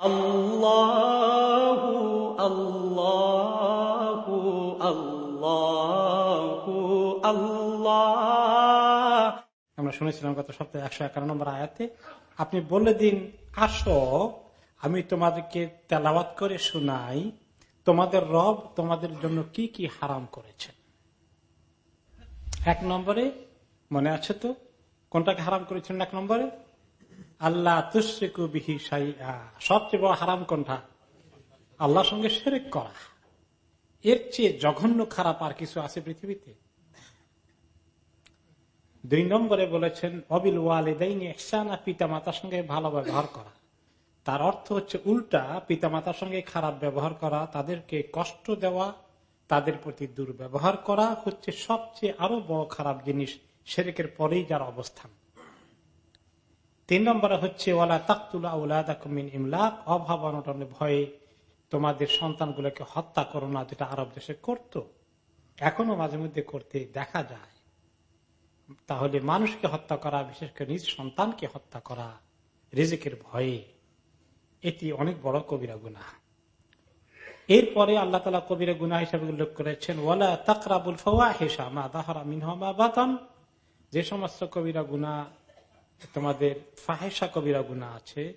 আল্লাহ আমরা শুনেছিলাম গত সপ্তাহে একশো একান্ন নম্বর আয়াতে, আপনি বলে দিন, আসো, আমি তোমাদেরকে তেলাওয়াত করে শোনাই, তোমাদের রব তোমাদের জন্য কি কি হারাম করেছেন এক নম্বরে মনে আছে তো? কোনটাকে হারাম করেছেন এক নম্বরে? আল্লাহ তুসিকু বিহি সবচেয়ে বড় হারাম কোনটা? আল্লাহর সঙ্গে সেরেক করা। এর চেয়ে জঘন্য খারাপ আর কিছু আছে পৃথিবীতে? দুই নম্বরে বলেছেন, অবিল ওয়ালিদাইনি এহসানা পিতা মাতার সঙ্গে ভালো ব্যবহার করা। তার অর্থ হচ্ছে উল্টা পিতা মাতার সঙ্গে খারাপ ব্যবহার করা, তাদেরকে কষ্ট দেওয়া, তাদের প্রতি দুর্ব্যবহার করা হচ্ছে সবচেয়ে আরও বড় খারাপ জিনিস সেরেকের পরেই যার অবস্থান। তিন নম্বরে হচ্ছে ওলা তাকতুলা উলাদিন ইমলাক অভাব অনটনে ভয়ে তোমাদের সন্তানগুলোকে হত্যা করো না, যেটা আরব দেশে করত। এখনও মাঝে মধ্যে করতে দেখা যায়। তাহলে মানুষকে হত্যা করা, বিশেষ করে নিজ সন্তানকে হত্যা করা, রিজিকের ভয়ে, এটি অনেক বড় কবিরা গুনা এরপরে আল্লাহ তালা কবিরা গুনা হিসাবে উল্লেখ করেছেন, ওয়ালা তাকরাবুল ফওয়া হেসা মা দাহারা মিনহমা বাতন যে সমস্ত কবিরা গুনা তোমাদের ফাহেসা কবিরা গুনা আছে,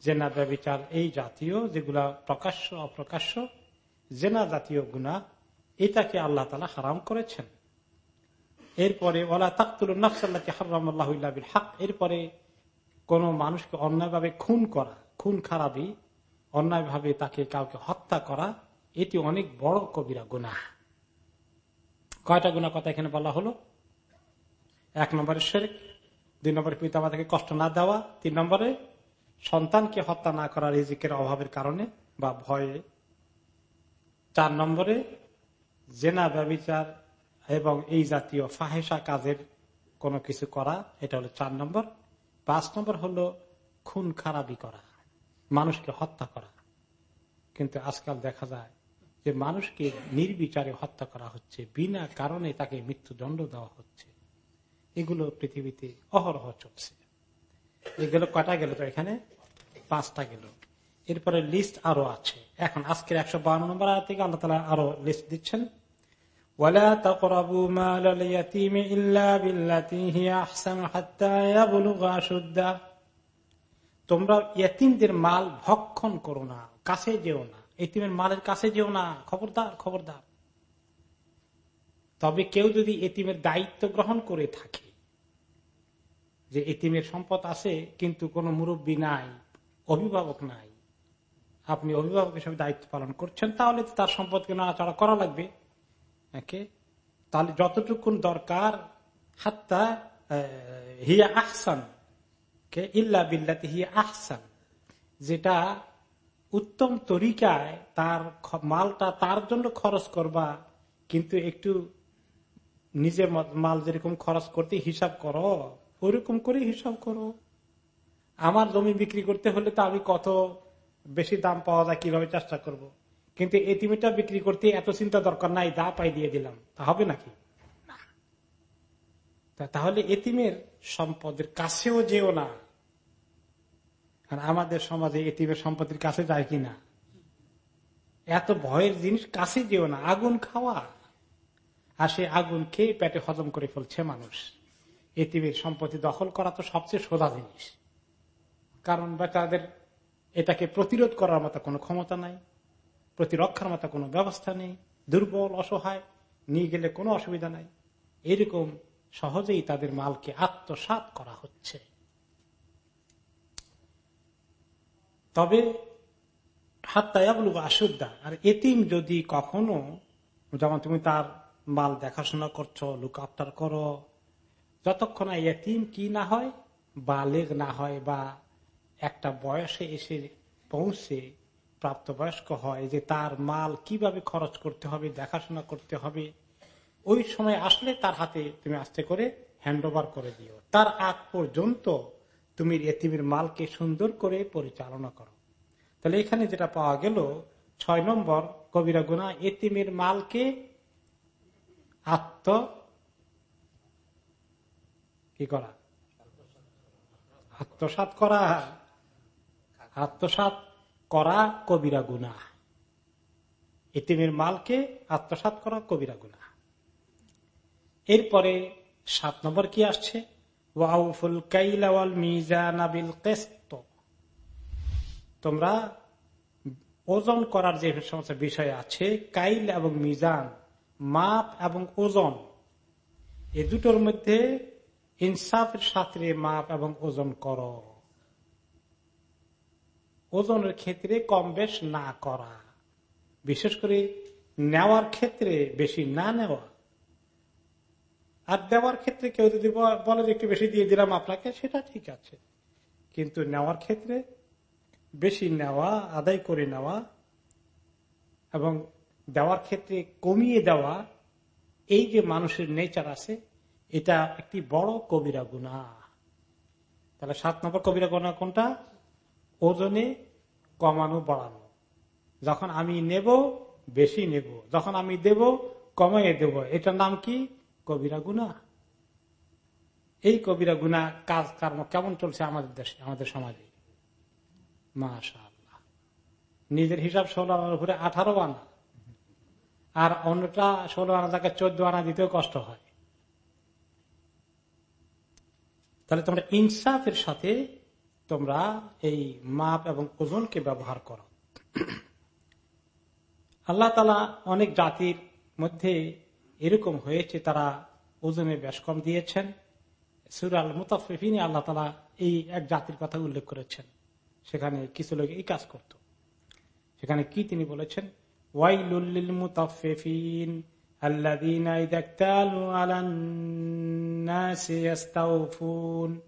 জেনা ব্যবচার এই জাতীয়, যেগুলা প্রকাশ্য, অপ্রকাশ্য, জেনা জাতীয় গুণা, এটাকে আল্লাহ তালা হারাম করেছেন। এরপরে ওলা তাকতুল নফসাল্লাহ হারাম হাক। এরপরে, কোন মানুষকে অন্যায়ভাবে খুন করা, খুন খারাপই অন্যায়ভাবে তাকে কাউকে হত্যা করা, এটি অনেক বড় কবিরা গুণা। কয়টা গুণা কথা এখানে বলা হলো? এক নম্বরে শেরেক দুই নম্বরে পিতা মাতাকে কষ্ট না দেওয়া। তিন নম্বরে, সন্তানকে হত্যা না করা রিজিকের অভাবের কারণে বা ভয়ে। চার নম্বরে, জেনা ব্যবচার এবং এই জাতীয় ফাহেসা কাজের কোনো কিছু করা, এটা হলো চার নম্বর। পাঁচ নম্বর হলো খুন খারাপি করা, মানুষকে হত্যা করা। কিন্তু আজকাল দেখা যায় যে মানুষকে নির্বিচারে হত্যা করা হচ্ছে, বিনা কারণে তাকে মৃত্যুদণ্ড দেওয়া হচ্ছে। এগুলো পৃথিবীতে অহরহ চলছে। এগুলো কটা গেল তো এখানে? পাঁচটা গেল। এরপরে লিস্ট আরও আছে। এখন আজকের একশো বারো নম্বর থেকে আল্লাহ তালা আরও লিস্ট দিচ্ছেন। তোমরা মাল ভক্ষণ করো না, কাছে যেও না। এতিমের মালের কাছে যেও না। খবরদার খবরদার। তবে কেউ যদি এতিমের দায়িত্ব গ্রহণ করে থাকে যে এতিমের সম্পদ আছে, কিন্তু কোনো মুরব্বী নাই, অভিভাবক নাই। আপনি অভিভাবক হিসেবে দায়িত্ব পালন করছেন, তাহলে তার সম্পদকে নাড়াচাড়া করা লাগবে। তাহলে যতটুকুন দরকার, হাত্তা হিয়া আহসান ইল্লা বিল্লাতে হিয়া আহসান। যেটা উত্তম তরিকায় তার মালটা তার জন্য খরচ করবা, কিন্তু একটু নিজে মাল যেরকম খরচ করতে হিসাব করো ওইরকম করে হিসাব করো। আমার জমি বিক্রি করতে হলে তো আমি কত বেশি দাম পাওয়া যায় কীভাবে চেষ্টা করব। কিন্তু এতিমিটা বিক্রি করতে এত চিন্তা দরকার নাই দা পাই দিয়ে দিলাম। তা হবে নাকি? তাহলে এতিমের সম্পদের কাছেও যেও না। আর আমাদের সমাজে এতিমের সম্পত্তির কাছে যায় কিনা এত ভয়ের জিনিস কাছে যেও না। আগুন খাওয়া। আর সে আগুন খেয়ে পেটে হজম করে ফেলছে মানুষ। এতিমের সম্পত্তি দখল করা তো সবচেয়ে সোজা জিনিস। কারণ বা তাদের এটাকে প্রতিরোধ করার মতো কোনো ক্ষমতা নাই, প্রতিরক্ষার মতো কোনো ব্যবস্থা নেই, দুর্বল, অসহায়, নিয়ে গেলে কোনো অসুবিধা নাই। এরকম সহজেই তাদের মালকে আত্মসাত করা হচ্ছে। তবে হাত্তায়াবলু আর এতিম যদি কখনো, যেমন তুমি তার মাল দেখাশোনা করছ লুক করো যতক্ষণ এতিম কি না হয়, বালেগ না হয় বা একটা বয়সে এসে পৌঁছে প্রাপ্তবয়স্ক হয় যে তার মাল কীভাবে খরচ করতে হবে, দেখাশোনা করতে হবে, ওই সময় আসলে তার হাতে তুমি আস্তে করে হ্যান্ড করে দিও। তার আগ পর্যন্ত তুমি এতিমের মালকে সুন্দর করে পরিচালনা করো। তাহলে এখানে যেটা পাওয়া গেল, ছয় নম্বর, কবিরা গুনা এতিমের মালকে আত্ম কি করা? আত্মসাত করা। আত্মসাত করা কবিরা গুনা এতিমের মালকে আত্মসাত করা কবিরা গুনা এরপরে সাত নম্বর কি আসছে? ওয়াউফুল কেস্ত। তোমরা ওজন করার যে সমস্ত বিষয় আছে, কাইল এবং মিজান, মাপ এবং ওজন, এ দুটোর মধ্যে ইনসাফের সাথে মাপ এবং ওজন কর। ওজনের ক্ষেত্রে কম বেশ না করা। বিশেষ করে নেওয়ার ক্ষেত্রে বেশি না নেওয়া। আর দেওয়ার ক্ষেত্রে কেউ যদি বলে যে একটু বেশি দিয়ে দিলাম আপনাকে, সেটা ঠিক আছে। কিন্তু নেওয়ার ক্ষেত্রে বেশি নেওয়া, আদায় করে নেওয়া এবং দেওয়ার ক্ষেত্রে কমিয়ে দেওয়া, এই যে মানুষের নেচার আছে এটা একটি বড় কবিরা গুণা। তাহলে সাত নম্বর কবিরা গুণা কোনটা? ওজনে কমানো বাড়ানো। যখন আমি নেব, বেশি নেব। যখন আমি দেব, কমাইয়ে দেব। এটার নাম কি? কবিরা গুণা। এই কবিরা গুণা কাজ, কর্ম কেমন চলছে আমাদের দেশে, আমাদের সমাজে? মাশা নিজের হিসাব ষোলো আনার উপরে আঠারো আনা। আর অন্যটা ষোলো আনা তাকে চোদ্দ আনা দিতেও কষ্ট হয়। তাহলে তোমরা ইনসাফের সাথে তোমরা এই মাপ এবং ওজনকে ব্যবহার করো। আল্লাহ তালা অনেক জাতির মধ্যে এরকম হয়েছে, তারা ওজনে বেশ কম দিয়েছেন। সুরাল মুতাফিনী আল্লাহ তালা এই এক জাতির কথা উল্লেখ করেছেন। সেখানে কিছু লোক এই কাজ করত। সেখানে কি তিনি বলেছেন? ওয়াইলুল্লিল মুতাফিন الذين إذا اكتالوا على الناس يستوفون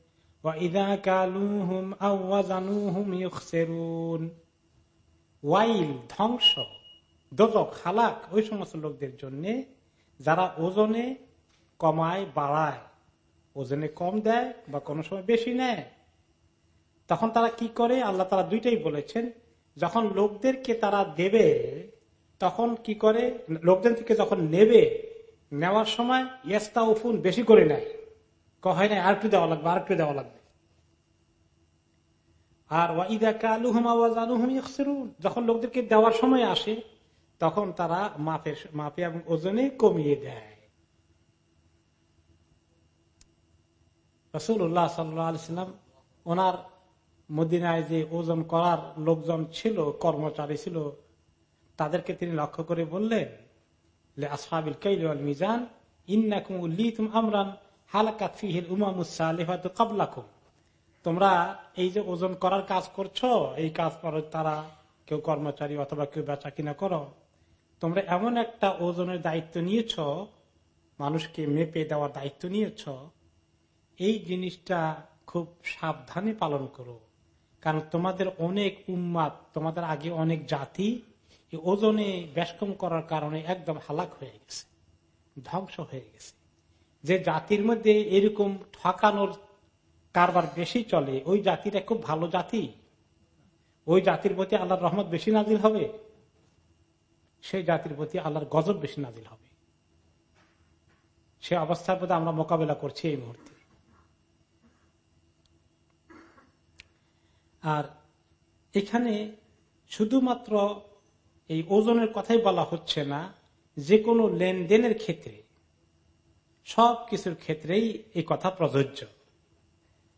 وإذا كالوهم أو وزنوهم يخسرون ওয়াইল ধ্বংস দোজক হালাক ওই সমস্ত লোকদের জন্য যারা ওজনে কমায় বাড়ায় ওজনে কম দেয় বা কোনো সময় বেশি নেয় তখন তারা কি করে আল্লাহ তারা দুইটাই বলেছেন যখন লোকদেরকে তারা দেবে তখন কি করে? লোকদের থেকে যখন নেবে, নেওয়ার সময় ইয়েস্তা উফুন বেশি করে নেয়। হয় না আর একটু দেওয়া লাগবে। আর একটু দেওয়া লাগবে আর যখন লোকদেরকে দেওয়ার সময় আসে, তখন তারা মাপের মাপে এবং ওজনে কমিয়ে দেয়। রসুল্লাহ সাল্লাম ওনার মদিনায় যে ওজন করার লোকজন ছিল, কর্মচারী ছিল তাদেরকে তিনি লক্ষ্য করে বললেন আসহাবিল কাইল মিজান, ইন্নাকুম উল্লিতুম আমরান হালাকাত ফিহিল উমামুসালিফাত কাবলাকুম। তোমরা এই যে ওজন করার কাজ করছ, এই কাজ করো তারা কেউ কর্মচারী অথবা কেউ বেচা কিনা করো। তোমরা এমন একটা ওজনের দায়িত্ব নিয়েছ, মানুষকে মেপে দেওয়ার দায়িত্ব নিয়েছ। এই জিনিসটা খুব সাবধানে পালন করো। কারণ তোমাদের অনেক উম্মাদ, তোমাদের আগে অনেক জাতি ওজনে ব্যাসকম করার কারণে একদম হালাক হয়ে গেছে, ধ্বংস হয়ে গেছে। যে জাতির মধ্যে এরকম ঠকানোর কারবার বেশি চলে, ওই জাতিটা খুব ভালো জাতি। ওই জাতির প্রতি আল্লাহর রহমত বেশি নাজিল হবে, সেই জাতির প্রতি আল্লাহর গজব বেশি নাজিল হবে। সে অবস্থার প্রতি আমরা মোকাবেলা করছি এই মুহূর্তে। আর এখানে শুধুমাত্র এই ওজনের কথাই বলা হচ্ছে না। যে কোনো লেনদেনের ক্ষেত্রে সব কিছুর ক্ষেত্রেই এই কথা প্রযোজ্য।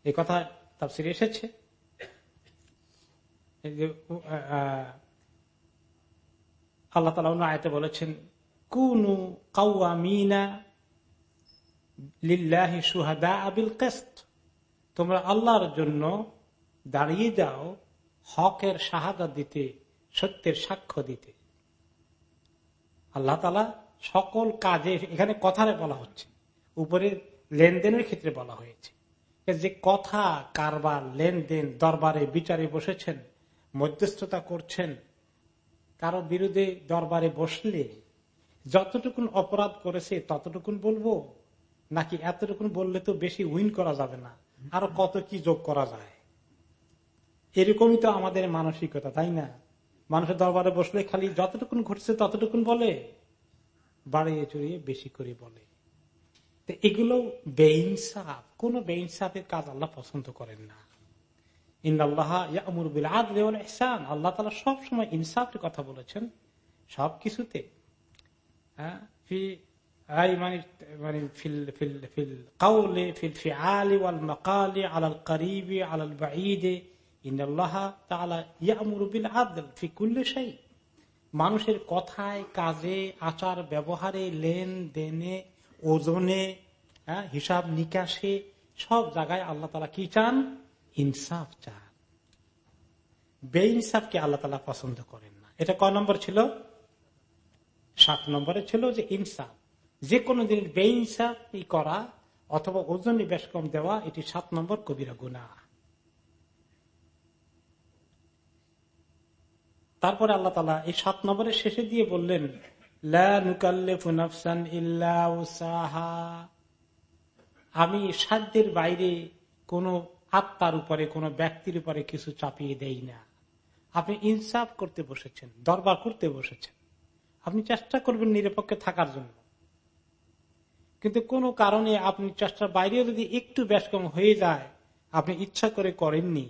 এই কথা তাফসিরে এসেছে। আল্লাহ তালা আয়তে বলেছেন, কুনু কাউয়া মিনা লিল্লাহি সুহাদা আবিল কেস্ত। তোমরা আল্লাহর জন্য দাঁড়িয়ে যাও, হকের শাহাদা দিতে সত্যের সাক্ষ্য দিতে। আল্লাহ তালা সকল কাজে এখানে কথারে বলা হচ্ছে। উপরে লেনদেনের ক্ষেত্রে বলা হয়েছে যে কথা, কারবার, লেনদেন, দরবারে বিচারে বসেছেন, মধ্যস্থতা করছেন, কারও বিরুদ্ধে দরবারে বসলে যতটুকুন অপরাধ করেছে ততটুকুন বলব, নাকি এতটুকুন বললে তো বেশি উইন করা যাবে না, আরও কত কি যোগ করা যায়? এরকমই তো আমাদের মানসিকতা, তাই না? মানুষের দরবারে বসলে খালি যতটুকুন ঘটছে ততটুকুন বলে বাড়িয়ে চড়িয়ে বেশি করে বলে। এগুলো বেইনসাফ। কোন বেইনসাফের কাজ আল্লাহ পছন্দ করেন না। আল্লাহ তালা সব সময় ইনসাফের কথা বলেছেন। সব কিছুতে। হ্যাঁ, মানে মানে মানুষের কথায় কাজে আচার ব্যবহারে লেন দেনে ওজনে হ্যাঁ, হিসাব নিকাশে সব জায়গায় আল্লাহ তালা কি চান? ইনসাফ চান। বে ইনসাফকে আল্লাহ তালা পছন্দ করেন না। এটা ক নম্বর ছিল? সাত নম্বরে ছিল যে ইনসাফ। যে কোনো দিন বে ইনসাফ করা অথবা ওজনে বেশ কম দেওয়া এটি সাত নম্বর কবিরা গুণা তারপরে আল্লাহ তালা এই সাত নম্বরের শেষে দিয়ে বললেন আমি সাধ্যের বাইরে কোন আত্মার উপরে, কোন ব্যক্তির উপরে কিছু চাপিয়ে দেই না। আপনি ইনসাফ করতে বসেছেন, দরবার করতে বসেছেন। আপনি চেষ্টা করবেন নিরপেক্ষে থাকার জন্য। কিন্তু কোনো কারণে আপনি চেষ্টার বাইরে যদি একটু ব্যস্কম হয়ে যায়, আপনি ইচ্ছা করে করেননি।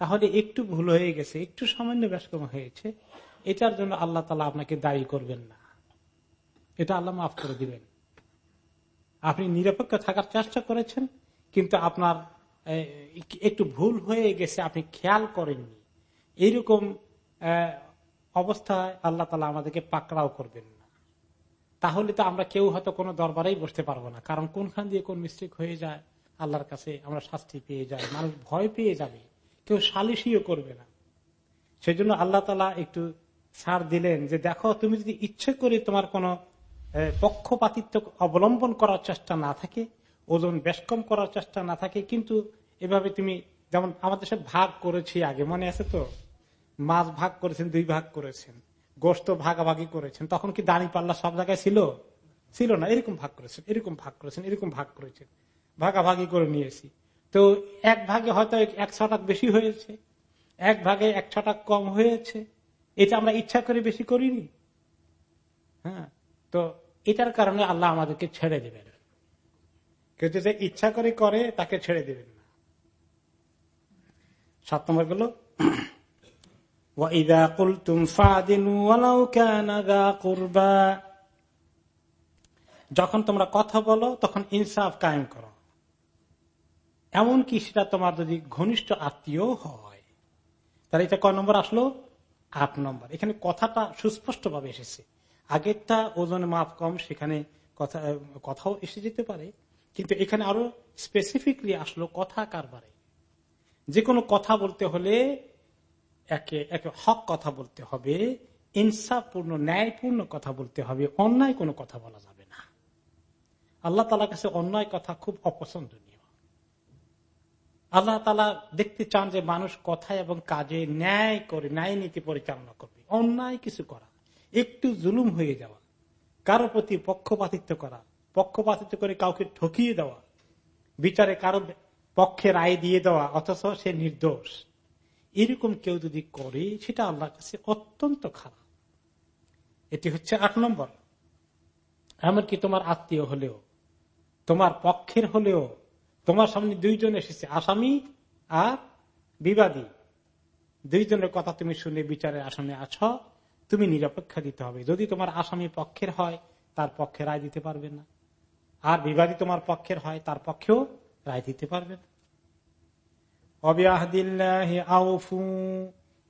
তাহলে একটু ভুল হয়ে গেছে, একটু সামান্য ব্যস্কম হয়েছে, এটার জন্য আল্লাহ তালা আপনাকে দায়ী করবেন না। এটা আল্লাহ মাফ করে দিবেন। আপনি নিরপেক্ষ থাকার চেষ্টা করেছেন, কিন্তু আপনার একটু ভুল হয়ে গেছে, আপনি খেয়াল করেননি। এইরকম অবস্থায় আল্লাহ তালা আমাদেরকে পাকড়াও করবেন না। তাহলে তো আমরা কেউ হয়তো কোনো দরবারেই বসতে পারব না, কারণ কোনখান দিয়ে কোন মিস্টেক হয়ে যায়, আল্লাহর কাছে আমরা শাস্তি পেয়ে যাই, মানুষ ভয় পেয়ে যাবে। কেউ সালিশিও করবে না। সেই জন্য আল্লাহ তালা একটু ছাড় দিলেন যে, দেখো, তুমি যদি ইচ্ছে করে তোমার কোন পক্ষপাতিত্ব অবলম্বন করার চেষ্টা না থাকে, ওজন বেশ কম করার চেষ্টা না থাকে, কিন্তু এভাবে তুমি যেমন আমাদের সব ভাগ করেছি আগে, মনে আছে তো? মাছ ভাগ করেছেন, দুই ভাগ করেছেন গোস্ত ভাগাভাগি করেছেন, তখন কি দাঁড়ি পাল্লা সব জায়গায় ছিল? ছিল না, এরকম ভাগ করেছেন, এরকম ভাগ করেছেন, এরকম ভাগ করেছেন, ভাগাভাগি করে নিয়েছি। তো এক ভাগে হয়তো এক ছটাক বেশি হয়েছে, এক ভাগে এক ছটাক কম হয়েছে। এটা আমরা ইচ্ছা করে বেশি করিনি। হ্যাঁ তো এটার কারণে আল্লাহ আমাদেরকে ছেড়ে দেবেন। কেউ যে ইচ্ছা করে করে, তাকে ছেড়ে দেবেন না। সাত নম্বরগুলো যখন তোমরা কথা বলো, তখন ইনসাফ কায়েম করো। এমনকি সেটা তোমার যদি ঘনিষ্ঠ আত্মীয় হয়, তাহলে এটা কয় নম্বর আসলো? আট নম্বর। এখানে কথাটা সুস্পষ্ট ভাবে এসেছে। আগেরটা ওজনে মাপ কম, সেখানে কথা, কথাও এসে যেতে পারে। কিন্তু এখানে আরও স্পেসিফিকলি আসলো কথা কারবারে। যে কোনো কথা বলতে হলে একে একে হক কথা বলতে হবে, ইনসাফপূর্ণ, ন্যায়পূর্ণ কথা বলতে হবে, অন্যায় কোনো কথা বলা যাবে না। আল্লাহ তালা কাছে অন্যায় কথা খুব অপছন্দনীয়। আল্লাহ তালা দেখতে চান যে মানুষ কথায় এবং কাজে ন্যায় করে, ন্যায় নীতি পরিচালনা করবে। অন্যায় কিছু করা একটু জুলুম হয়ে যাওয়া, কারও প্রতি পক্ষপাতিত্ব করা, পক্ষপাতিত্ব করে কাউকে ঠকিয়ে দেওয়া, বিচারে কারও পক্ষে রায় দিয়ে দেওয়া, অথচ সে নির্দোষ। এরকম কেউ যদি করে, সেটা আল্লাহর কাছে অত্যন্ত খারাপ। এটি হচ্ছে আট নম্বর। এমনকি তোমার আত্মীয় হলেও, তোমার পক্ষের হলেও তোমার সামনে দুইজন এসেছে, আসামি আর বিবাদী। দুইজনের কথা তুমি শুনে বিচারের আসনে আছ, তুমি নিরপেক্ষা দিতে হবে। যদি তোমার আসামি পক্ষের হয়, তার পক্ষে রায় দিতে পারবে না। আর বিবাদী তোমার পক্ষের হয়, তার পক্ষেও রায় দিতে পারবে না।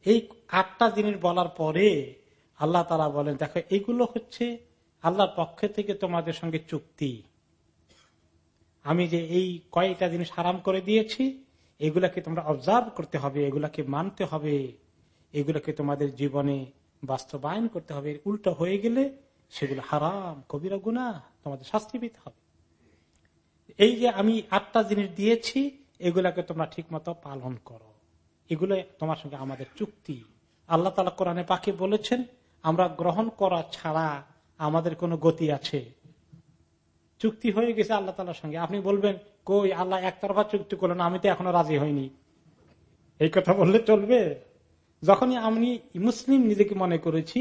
এই আটটা জিনিস বলার পরে আল্লাহ তারা বলেন, দেখো, এগুলো হচ্ছে আল্লাহর পক্ষে থেকে তোমাদের সঙ্গে চুক্তি। আমি যে এই কয়েকটা জিনিস হারাম করে দিয়েছি, এগুলাকে তোমরা অবজার্ভ করতে হবে, এগুলাকে মানতে হবে, এগুলাকে তোমাদের জীবনে বাস্তবায়ন করতে হবে। উল্টো হয়ে গেলে সেগুলো হারাম, কবিরা গুণা তোমাদের শাস্তি পেতে হবে। এই যে আমি আটটা জিনিস দিয়েছি, এগুলাকে তোমরা ঠিক মতো পালন করো। এগুলো তোমার সঙ্গে আমাদের চুক্তি। আল্লাহ তালা কোরআনে পাখি বলেছেন, আমরা গ্রহণ করা ছাড়া আমাদের কোনো গতি আছে। চুক্তি হয়ে গেছে আল্লাহ তালার সঙ্গে। আপনি বলবেন, কই, আল্লাহ একতরফা চুক্তি করলেন, আমি তো এখনও রাজি হইনি। এই কথা বললে চলবে। যখনই আমি মুসলিম নিজেকে মনে করেছি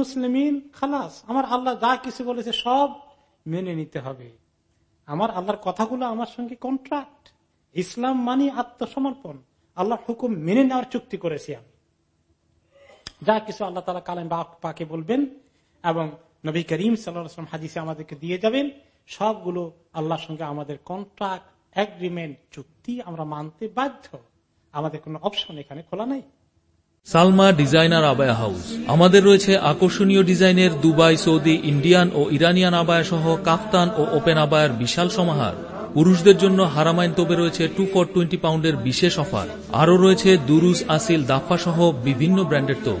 মুসলিম খালাস, আমার আল্লাহ যা কিছু বলেছে সব মেনে নিতে হবে। আমার আল্লাহর কথাগুলো আমার সঙ্গে কন্ট্রাক্ট ইসলাম মানে আত্মসমর্পণ। আল্লাহ হুকুম মেনে নেওয়ার চুক্তি করেছি আমি। যা কিছু আল্লাহ তালা কালেম পাকে বলবেন এবং নবী করিম সাল্লাম হাদিসে আমাদেরকে দিয়ে যাবেন, সবগুলো আল্লাহর সঙ্গে আমাদের কন্ট্রাক্ট এগ্রিমেন্ট চুক্তি আমরা মানতে বাধ্য। আমাদের কোনো অপশন এখানে খোলা নাই। Salma designer abaya house. আমাদের রয়েছে আকর্ষণীয় ডিজাইনের দুবাই, সৌদি, ইন্ডিয়ান ও ইরানিয়ান আবায়া সহ কাফতান ও ওপেন আবায়ের বিশাল সমাহার। পুরুষদের জন্য হারামাইন তোবে রয়েছে টু ফর টোয়েন্টি পাউন্ডের বিশেষ অফার। আরও রয়েছে দুরুজ, আসিল দাফা সহ বিভিন্ন ব্র্যান্ডের তোপ।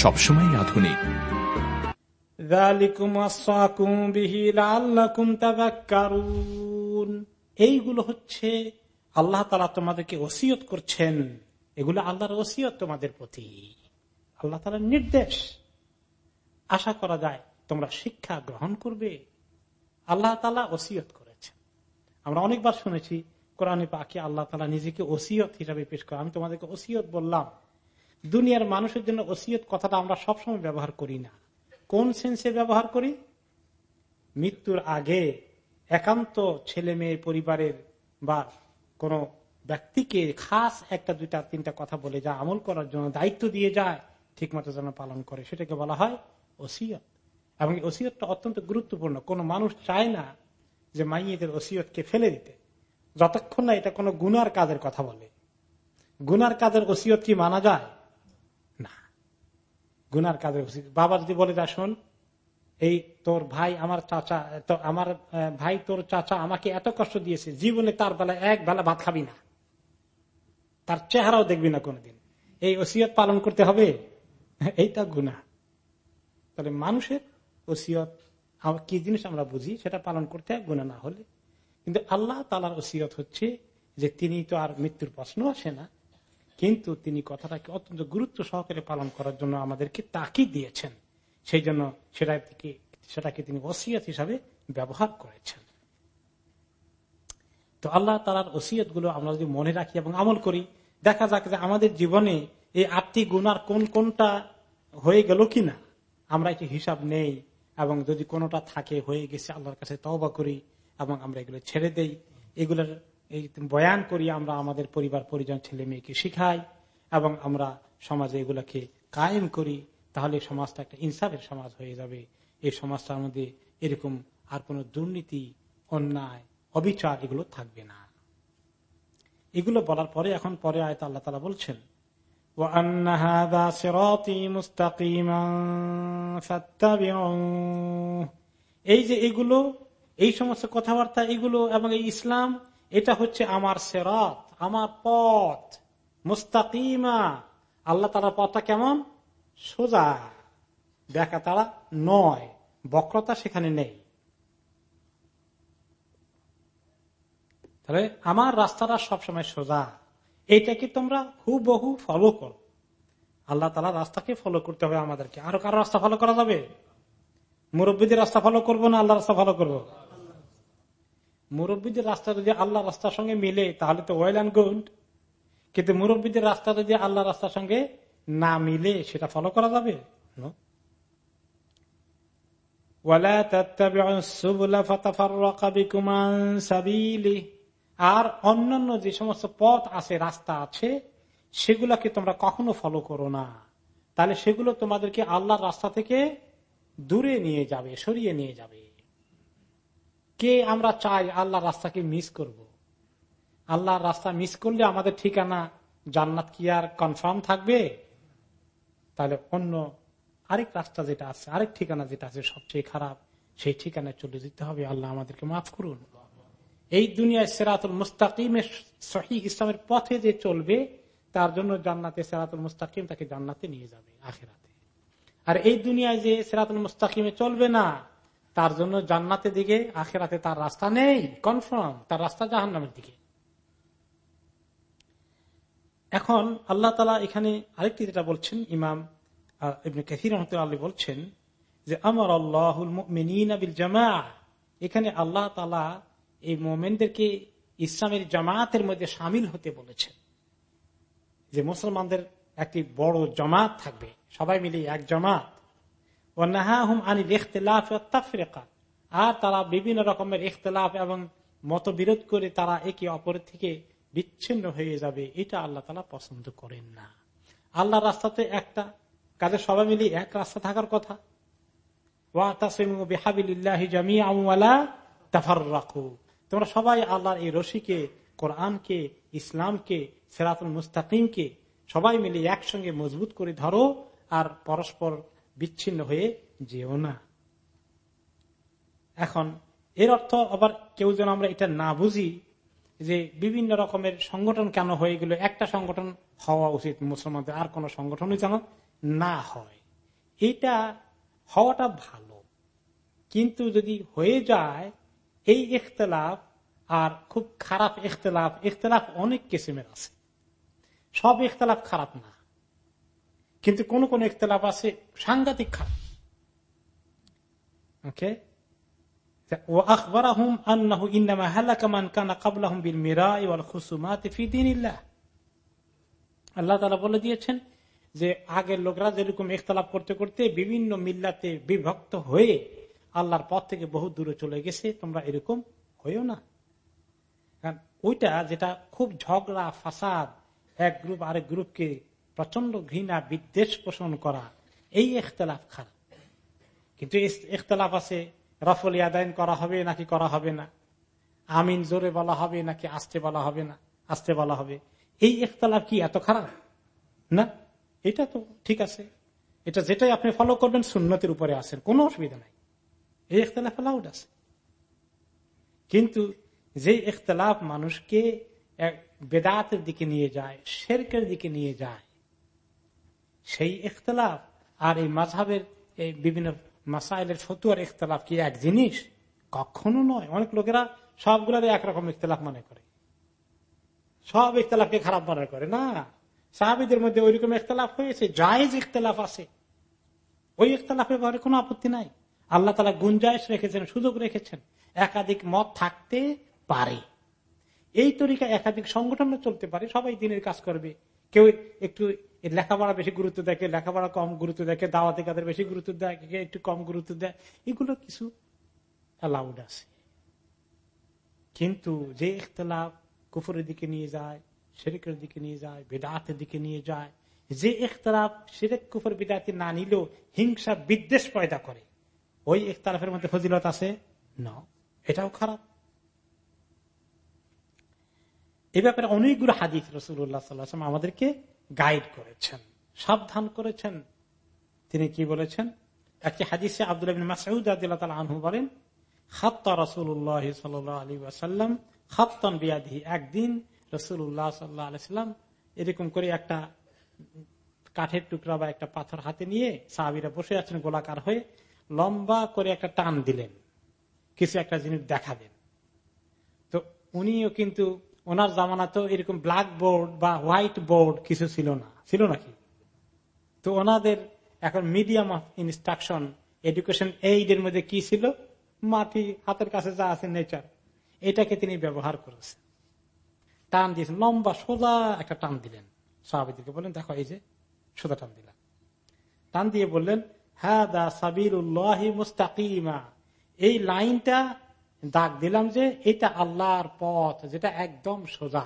সবসময় আধুনিক। এইগুলো হচ্ছে আল্লাহ তালা তোমাদেরকে ওসিয়ত করছেন। এগুলো আল্লাহর ওসিয়ত তোমাদের প্রতি। আল্লাহ তালার নির্দেশ। আশা করা যায় তোমরা শিক্ষা গ্রহণ করবে। আল্লাহ তালা ওসিয়ত করেছেন। আমরা অনেকবার শুনেছি, কোরআনে পাখি আল্লাহ তালা নিজেকে ওসিয়ত হিসাবে পেশ করে। আমি তোমাদেরকে ওসিয়ত বললাম দুনিয়ার মানুষের জন্য ওসিয়ত কথাটা আমরা সবসময় ব্যবহার করি না। কোন সেন্সে ব্যবহার করি? মৃত্যুর আগে একান্ত ছেলে মেয়ে পরিবারের বা কোন ব্যক্তিকে খাস একটা দুইটা, তিনটা কথা বলে যা আমল করার জন্য দায়িত্ব দিয়ে যায় ঠিক মতো যেন পালন করে। সেটাকে বলা হয় ওসিয়ত। এবং ওসিয়তটা অত্যন্ত গুরুত্বপূর্ণ। কোন মানুষ চায় না যে মাইয়েদের ওসিয়তকে ফেলে দিতে। যতক্ষণ না এটা কোনো গুনার কাজের কথা বলে। গুনার কাজের ওসিয়ত কি মানা যায় গুনার কাজের ওসিয়ত বাবা যদি বলে যা, শোন, এই তোর ভাই আমার চাচা আমার ভাই তোর চাচা আমাকে এত কষ্ট দিয়েছে, জীবনে তার বেলা এক বেলা ভাত খাবি না। তার চেহারাও দেখবি না কোনোদিন। এই ওসিয়ত পালন করতে হবে, এইটা গুণা তাহলে মানুষের ওসিয়ত কি জিনিস আমরা বুঝি, সেটা পালন করতে গুণা না হলে। কিন্তু আল্লাহ তালার ওসিয়ত হচ্ছে যে তিনি তো আর মৃত্যুর প্রশ্ন আসে না কিন্তু তিনি কথাটাকে অত্যন্ত গুরুত্ব সহকারে পালন করার জন্য আমাদেরকে তাকি দিয়েছেন। সেই জন্য সেটা থেকে সেটাকে তিনি ওসিয়ত হিসাবে ব্যবহার করেছেন। তো আল্লাহ তালার ওসিয়তগুলো আমরা যদি মনে রাখি এবং আমল করি, দেখা যাক যে আমাদের জীবনে এই আটটি গুণার কোন কোনটা হয়ে গেল কিনা। আমরা একটি হিসাব নেই এবং যদি কোনোটা থাকে, হয়ে গেছে, আল্লাহর কাছে তওবা করি এবং আমরা এগুলো ছেড়ে দেই। এগুলোর এই বয়ান করি আমরা আমাদের পরিবার, পরিজন, ছেলে মেয়েকে শিখাই এবং আমরা সমাজে এগুলাকে কায়েম করি, তাহলে সমাজটা একটা ইনসাফের সমাজ হয়ে যাবে। এই সমাজটার মধ্যে এরকম আর কোন দুর্নীতি, অন্যায়, অবিচার এগুলো থাকবে না। এগুলো বলার পরে এখন পরে আয়তা আল্লাহ তালা বলছেন এই যে এগুলো, এই সমস্ত কথাবার্তা, এগুলো এবং এই ইসলাম এটা হচ্ছে আমার সেরাত, আমার পথ, মুস্তাকিমা। আল্লাহ তালার পথটা কেমন? সোজা। দেখা তারা নয়, বক্রতা সেখানে নেই। তাহলে আমার রাস্তাটা সবসময় সোজা। এইটাকে তোমরা হুবহু ফলো করো? আল্লাহ তালা রাস্তাকে ফলো করতে হবে আমাদেরকে। আরও কারও রাস্তা ফলো করা যাবে? মুরব্বীদের রাস্তা ফলো করব না আল্লাহ রাস্তা ফলো করব? মুরব্বীদের রাস্তা যদি আল্লাহ রাস্তার সঙ্গে মিলে, তাহলে তো ওয়েল অ্যান্ড গুড কিন্তু মুরব্বীদের রাস্তা যদি আল্লাহ রাস্তার সঙ্গে না মিলে, সেটা ফলো করা যাবে? আর অন্যান্য যে সমস্ত পথ আছে, রাস্তা আছে, সেগুলাকে তোমরা কখনো ফলো করো না। তাহলে সেগুলো তোমাদেরকে আল্লাহর রাস্তা থেকে দূরে নিয়ে যাবে, সরিয়ে নিয়ে যাবে। কে আমরা চাই আল্লাহ রাস্তাকে মিস করব। আল্লাহর রাস্তা মিস করলে আমাদের ঠিকানা জান্নাত কি আর কনফার্ম থাকবে? তাহলে অন্য আরেক রাস্তা যেটা আছে, আরেক ঠিকানা যেটা আছে সবচেয়ে খারাপ, সেই ঠিকানায় চলে যেতে হবে। আল্লাহ আমাদেরকে মাফ করুন। এই দুনিয়ায় সেরাতুল মুস্তাকিমের সহি ইসলামের পথে যে চলবে, তার জন্য জান্নাতে সেরাতুল মুস্তাকিম তাকে জান্নাতে নিয়ে যাবে, আখেরাতে। আর এই দুনিয়ায় যে সেরাতুল মুস্তাকিমে চলবে না তার জন্য জান্নাতের দিকে, আখেরাতে তার রাস্তা নেই। কনফার্ম তার রাস্তা জাহান্নামের দিকে। এখন আল্লাহ তালা এখানে আরেকটি যেটা বলছেন, ইমাম বলছেন যে আমার আল্লাহুল জামা এখানে আল্লাহ তালা এই মোমেনদেরকে ইসলামের জামাতের মধ্যে সামিল হতে বলেছেন। যে মুসলমানদের একটি বড় জামাত থাকবে। সবাই মিলে এক জামাত। আর তারা বিভিন্ন রকমের ইখতলাফ এবং মতবিরোধ করে তারা একে অপরের থেকে বিচ্ছিন্ন হয়ে যাবে। এটা আল্লাহ তালা পছন্দ করেন না। আল্লাহ রাস্তাতে একটা, কাজে সবাই মিলে এক রাস্তা থাকার কথা। তোমরা সবাই আল্লাহর এই রশিকে, কোরআনকে, ইসলামকে, সেরাতুল মুস্তাকিমকে সবাই মিলে একসঙ্গে মজবুত করে ধরো আর পরস্পর বিচ্ছিন্ন হয়ে যেও না। এখন, এর অর্থ আবার কেউ যেন আমরা এটা না বুঝি যে বিভিন্ন রকমের সংগঠন কেন হয়ে গেল, একটা সংগঠন হওয়া উচিত মুসলমানদের, আর কোন সংগঠনই যেন না হয়। এটা হওয়াটা ভালো। কিন্তু যদি হয়ে যায়, এই ইখতলাফ আর খুব খারাপ ইখতলাফ ইখতলাফ অনেক কিসিমের আছে। সব ইখতলাফ খারাপ না। কিন্তু কোন কোন ইখতলাফ আছে সাংঘাতিক ওকে আল্লাহ বলে দিয়েছেন যে আগের লোকরা যেরকম করতে করতে বিভিন্ন মিল্লাতে বিভক্ত হয়ে আল্লাহর পথ থেকে বহু দূরে চলে গেছে, তোমরা এরকম হইও না। কারণ ওইটা যেটা খুব ঝগড়া, ফাসাদ, এক গ্রুপ আরেক গ্রুপকে প্রচণ্ড ঘৃণা, বিদ্বেষ পোষণ করা, এই ইখতলাফ খারাপ। কিন্তু ইখতলাফ আছে, রফল ইয়াদাইন করা হবে নাকি করা হবে না? আমিন জোরে বলা হবে নাকি আসতে বলা হবে না? আসতে বলা হবে। এই ইখতলাফ কি এত খারাপ? না, এটা তো ঠিক আছে। এটা যেটাই আপনি ফলো করবেন, সুন্নতির উপরে আসেন কোনো অসুবিধা নাই। এই ইখতলাফ লাউড আছে। কিন্তু যে ইখতলাফ মানুষকে বেদাতের দিকে নিয়ে যায়, শেরকের দিকে নিয়ে যায় সেই ইখতলাফ আর এই মাঝহের এই বিভিন্ন মাসাইলের ফতুয়ার ইখতলাফ কি এক জিনিস? কখনো নয়। অনেক লোকেরা সবগুলোর একরকম ইখতলাফ মনে করে। সব ইখতলাফকে খারাপ মনে করে। না। সাহাবিদের মধ্যে ওইরকম ইখতলাফ হয়েছে, জায়েজ ইখতলাফ আছে। ওই ইখতলাফের ব্যাপারে কোনো আপত্তি নাই। আল্লাহ তালা গুঞ্জাইশ রেখেছেন, সুযোগ রেখেছেন। একাধিক মত থাকতে পারে। এই তরিকা একাধিক সংগঠনও চলতে পারে। সবাই দিনের কাজ করবে। কেউ একটু লেখাপড়া বেশি গুরুত্ব দেখে লেখাপড়া কম গুরুত্ব দেখে দাওয়াতে কাদের বেশি গুরুত্ব দেয় একটু কম গুরুত্ব দেয়, এগুলো কিছু অ্যালাউড আছে। কিন্তু যে ইখতলাফ কুফুরের দিকে নিয়ে যায়, শেরিকের দিকে নিয়ে যায়, বেদাতের দিকে নিয়ে যায়, যে ইখতলাফ শেরেক কুফর বিদাতি না নিলেও হিংসা বিদ্বেষ পয়দা করে, ওই ইখতলাফের মধ্যে ফজিলত আছে? না এটাও খারাপ। এ ব্যাপারে অনেকগুলো হাদিস রসুল্লাহ সাল্লাম আমাদেরকে গাইড করেছেন, সাবধান করেছেন। তিনি কি বলেছেন? একটি হাদিসে আব্দুল মাসউদ আনহু বলেন, খাত্তা রসুল্লাহ সাল আলী ওয়াসাল্লাম খাত্তন বিয়াদি একদিন রসুল্লাহ সাল্লাহ আলাইসাল্লাম এরকম করে একটা কাঠের টুকরা বা একটা পাথর হাতে নিয়ে সাহাবিরা বসে আছেন গোলাকার হয়ে, লম্বা করে একটা টান দিলেন। কিছু একটা জিনিস দেখাবেন তো উনিও কিন্তু ওনার জামানা তো এরকম ব্ল্যাক বোর্ড বা হোয়াইট বোর্ড কিছু ছিল না। ছিল নাকি? তো ওনাদের এখন মিডিয়াম অফ ইনস্ট্রাকশন এডুকেশন এইডের মধ্যে কি ছিল? মাটি, হাতের কাছে যা আছে নেচার এটাকে তিনি ব্যবহার করেছেন। টান দিয়েছেন, লম্বা সোজা একটা টান দিলেন। সাহাবিদিকে বললেন, দেখো, এই যে সোজা টান দিলাম। টান দিয়ে বললেন হ্যাঁ দা সাবির মুস্তাকিমা। এই লাইনটা দাগ দিলাম যে এটা আল্লাহর পথ, যেটা একদম সোজা।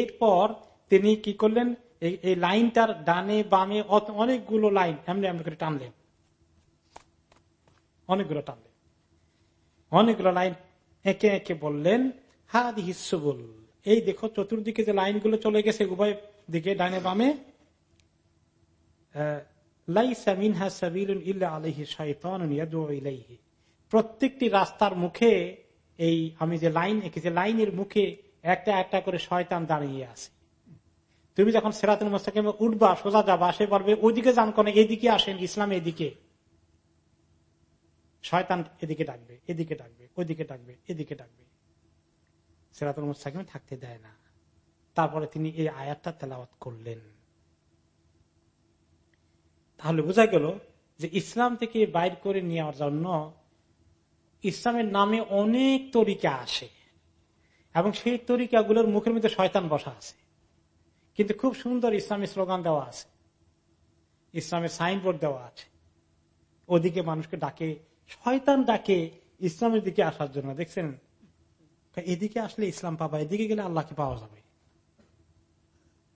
এরপর তিনি কি করলেন? এই লাইনটার ডানে বামে অনেকগুলো লাইন, এমনি এমনি করে টানলেন। অনেকগুলো টানলেন। অনেকগুলো লাইন একে একে বললেন হাদ হিসবুল এই দেখো, চতুর্দিকে যে লাইনগুলো চলে গেছে উভয় দিকে, ডানে বামে প্রত্যেকটি রাস্তার মুখে এই, আমি যে লাইন এঁকেছি লাইনের মুখে একটা একটা করে শয়তান দাঁড়িয়ে আছে। তুমি যখন সেরাতুল মোস্তাকিমে উঠবা, সোজা যাবা, সে বলবে, ওইদিকে যান কোন, এদিকে আসেন, ইসলাম এদিকে। শয়তান এদিকে ডাকবে এদিকে ডাকবে, ওইদিকে ডাকবে, এদিকে ডাকবে। সেরাতুল মোস্তাকিমে থাকতে দেয় না। তারপরে তিনি এই আয়াতটা তেলাওয়াত করলেন। তাহলে বোঝা গেল যে ইসলাম থেকে বাইর করে নেওয়ার জন্য ইসলামের নামে অনেক তরিকা আসে। এবং সেই তরিকাগুলোর মুখের মধ্যে শয়তান বসা আছে। কিন্তু খুব সুন্দর ইসলামী স্লোগান দেওয়া আছে। ইসলামের সাইনবোর্ড দেওয়া আছে। ওদিকে মানুষকে ডাকে, শয়তান ডাকে ইসলামের দিকে আসার জন্য। দেখছেন? এদিকে আসলে ইসলাম পাবা, এদিকে গেলে আল্লাহকে পাওয়া যাবে।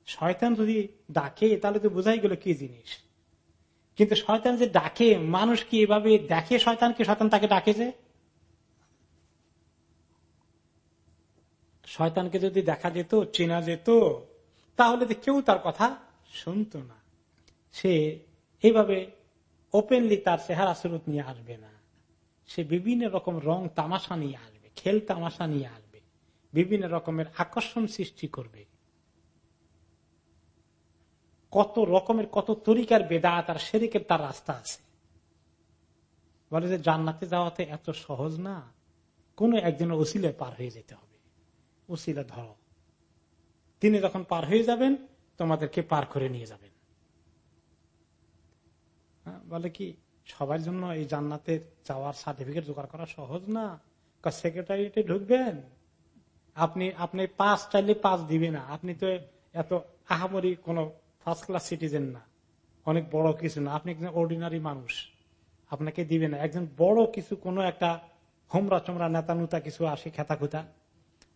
শয়তান যদি ডাকে, তাহলে তো বোঝাই গেল কি জিনিস? কিন্তু শয়তান যে ডাকে, মানুষ কি এভাবে দেখে শয়তানকে? শয়তান তাকে ডাকে যে? শয়তানকে যদি দেখা যেত, চেনা যেত, তাহলে কেউ তার কথা শুনত না। সে এইভাবে ওপেনলি তার চেহারা সুরত নিয়ে আসবে না। সে বিভিন্ন রকম রং তামাশা নিয়ে আসবে, খেল তামাশা নিয়ে আসবে। বিভিন্ন রকমের আকর্ষণ সৃষ্টি করবে। কত রকমের কত তরিকার বেদা তার শেরিকের তার রাস্তা আছে। বলে যে জান্নাতে যাওয়াতে এত সহজ না। কোন একজনের ওসিলে পার হয়ে যেতে হবে। ওসিলা ধরো। তিনি যখন পার হয়ে যাবেন তোমাদেরকে পার করে নিয়ে যাবেন। হ্যাঁ, বলে কি সবার জন্য এই জান্নাতের যাওয়ার সার্টিফিকেট জোগাড় করা সহজ না? সেক্রেটারিতে ঢুকবেন? আপনি আপনি পাস চাইলে পাস দিবে না। আপনি তো এত আহামরি কোন ফার্স্ট ক্লাস সিটিজেন না। অনেক বড় কিছু না। আপনি একজন অর্ডিনারি মানুষ। আপনাকে দিবে না। একজন বড় কিছু, কোনো একটা হোমরা চোমরা নেতা নুতা কিছু আসে খেতা খুতা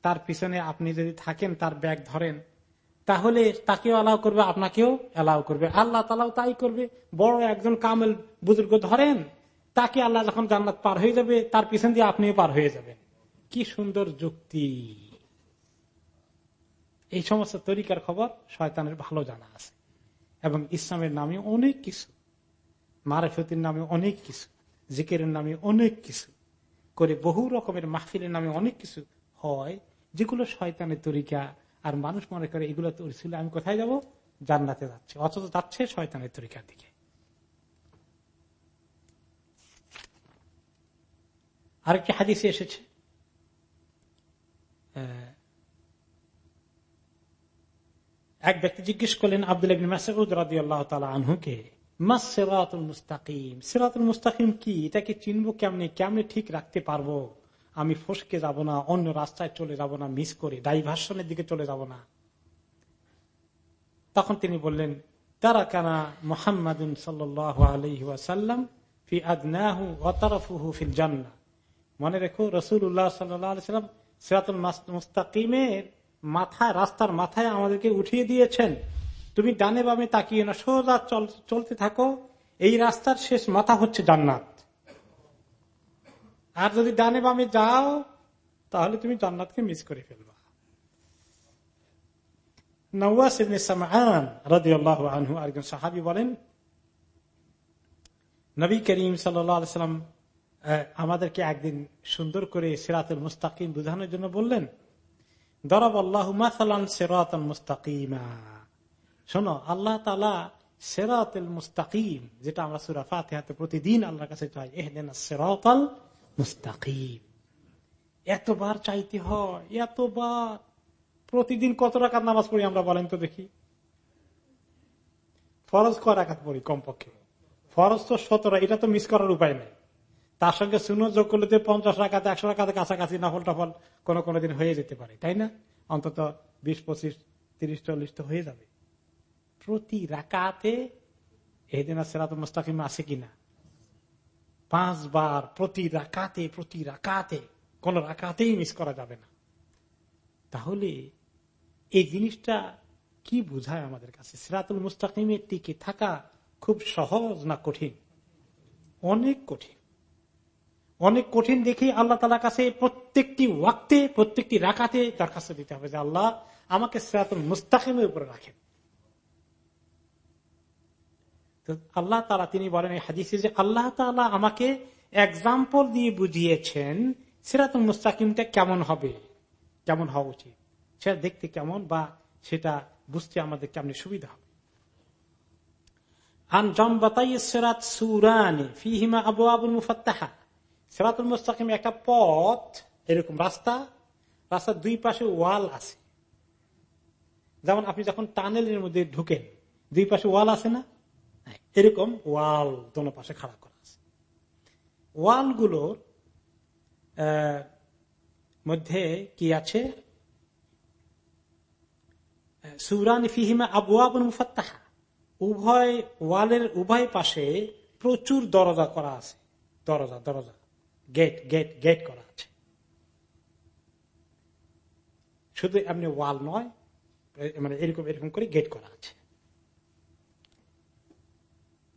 তার পিছনে আপনি যদি থাকেন, তার ব্যাগ ধরেন, তাহলে তাকেও অ্যালাউ করবে, আপনাকেও অ্যালাউ করবে। আল্লাহ তালাও তাই করবে। বড় একজন কামেল বুজুর্গ ধরেন, তাকে আল্লাহ যখন জান্নাত পার হয়ে যাবে, তার পিছন দিয়ে আপনিও পার হয়ে যাবেন। কি সুন্দর যুক্তি। এই সমস্ত তরিকার খবর শয়তানের ভালো জানা আছে। এবং ইসলামের নামে অনেক কিছু, মারাফতির নামে অনেক কিছু জিকের নামে অনেক কিছু, করে বহু রকমের মাহফিলের নামে অনেক কিছু হয়, যেগুলো শয়তানের তরিকা। আর মানুষ মনে করে, এগুলো ছিল, আমি কোথায় যাব? জান্নাতে যাচ্ছে, অথচ যাচ্ছে শয়তানের তরিকার দিকে। আরেকটি হাদিসে এসেছে এক ব্যক্তি জিজ্ঞেস করলেন, আব্দুল পারব? আমি ফসকে যাব না, অন্য রাস্তায় চলে যাব না, মিস করে ডাইভার্সনের দিকে চলে যাব না। তখন তিনি বললেন তারা কানা মোহাম্মদ সাল্লাম মনে রেখো রসুল উল্লাহ সাল্লাম সিরাতুল মুস্তাকিমের মাথায়, রাস্তার মাথায় আমাদেরকে উঠিয়ে দিয়েছেন। তুমি ডানে বামে তাকিয়ে না, সোজা চলতে থাকো। এই রাস্তার শেষ মাথা হচ্ছে জান্নাত। আর যদি ডানে বামে যাও, তাহলে তুমি জান্নাতকে মিস করে ফেলবা। নওয়াজ আনহু বলেন, নবী করিম সাল্লাম আমাদেরকে একদিন সুন্দর করে সেরাতুল মুস্তাকিম বুঝানোর জন্য বললেন দরব আল্লাহ মাসালান সেরাতুল মুস্তাকিমা প্রতিদিন এতবার চাইতে হয়, এতবার। প্রতিদিন কত রাখাত নামাজ পড়ি আমরা বলেন তো দেখি। ফরজ কয় রাখাত পড়ি কমপক্ষে? ফরজ তো সতেরো, এটা তো মিস করার উপায় নেই। তার সঙ্গে শুনো যোগ করলে তো পঞ্চাশ রাখাতে, একশো রাখাতে কাছাকাছি নফল টফল কোনো কোনো দিন হয়ে যেতে পারে, তাই না? অন্তত বিশ, পঁচিশ, তিরিশ, চল্লিশ তো হয়ে যাবে। প্রতি রাকাতে এই দিন সেরাত মুস্তাকিম আছে কিনা? পাঁচবার প্রতি রাকাতে প্রতি রাকাতে কোন রাকাতেই মিস করা যাবে না। তাহলে এই জিনিসটা কি বুঝায় আমাদের কাছে? সিরাতুল মুস্তাকিমের টিকে থাকা খুব সহজ না কঠিন? অনেক কঠিন। অনেক কঠিন দেখে আল্লাহ তালার কাছে প্রত্যেকটি ওয়াক্তে, প্রত্যেকটি রাখাতে দরখাস্ত দিতে হবে যে আল্লাহ আমাকে সিরাতুল মুস্তাকিমের উপরে রাখেন। আল্লাহ তালা তিনি বলেন হাদিসে যে আল্লাহ তালা আমাকে এক্সাম্পল দিয়ে বুঝিয়েছেন সিরাতুল মুস্তাকিমটা কেমন হবে, কেমন হওয়া উচিত। সেটা দেখতে কেমন বা সেটা বুঝতে আমাদের কেমন সুবিধা হবে। আন জম্বাতাই সেরাত সুরানি ফিহিমা আবু আবুল মুফাত্তাহা। সেরাতুল মুস্তাকিম একটা পথ এরকম রাস্তা রাস্তার দুই পাশে ওয়াল আছে। যেমন আপনি যখন টানেলের মধ্যে ঢুকেন দুই পাশে ওয়াল আছে না? এরকম ওয়াল দোনো পাশে খাড়া করা আছে। ওয়ালগুলোর মধ্যে কি আছে? সুরান ফিহিমা আবু আবুল মুফাত্তাহা। উভয় ওয়ালের উভয় পাশে প্রচুর দরজা করা আছে। দরজা দরজা। গেট গেট গেট করা আছে শুধু এমনি ওয়াল নয় মানে এরকম এরকম করে গেট করা আছে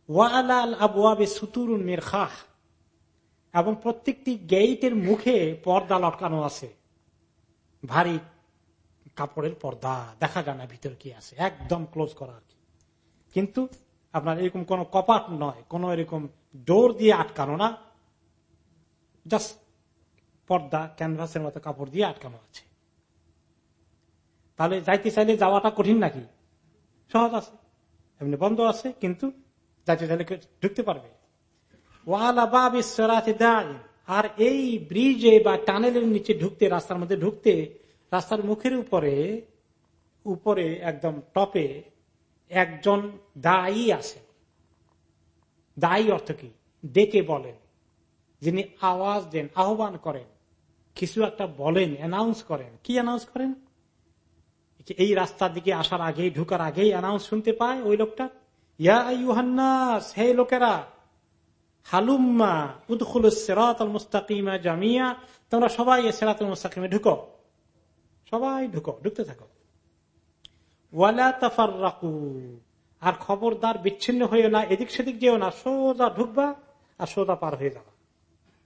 ওয়াল আবু আবে সুতুরুন মিরখাহ। এবং প্রত্যেকটি গেইটের মুখে পর্দা লটকানো আছে। ভারী কাপড়ের পর্দা, দেখা যায় না ভিতর কি আছে, একদম ক্লোজ করা আর কি। কিন্তু আপনার এরকম কোন কপাট নয়, কোন এরকম ডোর দিয়ে আটকানো না। জাস্ট পর্দা, ক্যানভাসের মতো কাপড় দিয়ে আটকানো আছে। তাহলে যাইতে চাইলে যাওয়াটা কঠিন নাকি? সহজ আছে। এমনি বন্ধ আছে, কিন্তু যাইতে চাইলে ঢুকতে পারবে। আর এই ব্রিজে বা টানেলের নিচে ঢুকতে, রাস্তার মধ্যে ঢুকতে, রাস্তার মুখের উপরে উপরে একদম টপে একজন দায়ী আছে। দায়ী অর্থ কি? ডেকে বলেন। যিনি আওয়াজ দেন, আহ্বান করেন, কিছু একটা বলেন অ্যানাউন্স করেন। কি অ্যানাউন্স করেন? এই রাস্তার দিকে আসার আগেই, ঢুকার আগেই অ্যানাউন্স শুনতে পায় ওই লোকটা? ইয়া ইউহান্নাস হে লোকেরা! হালুম্মা উদখুল মুস্তাকিমা জামিয়া। তোমরা সবাই সেরাত মুস্তাকিমে ঢুকো। সবাই ঢুকো, ঢুকতে থাকো। ওয়ালা আর খবরদার বিচ্ছিন্ন হয়ে না, এদিক সেদিক যেও না, সোজা ঢুকবা আর সোজা পার হয়ে যাবা।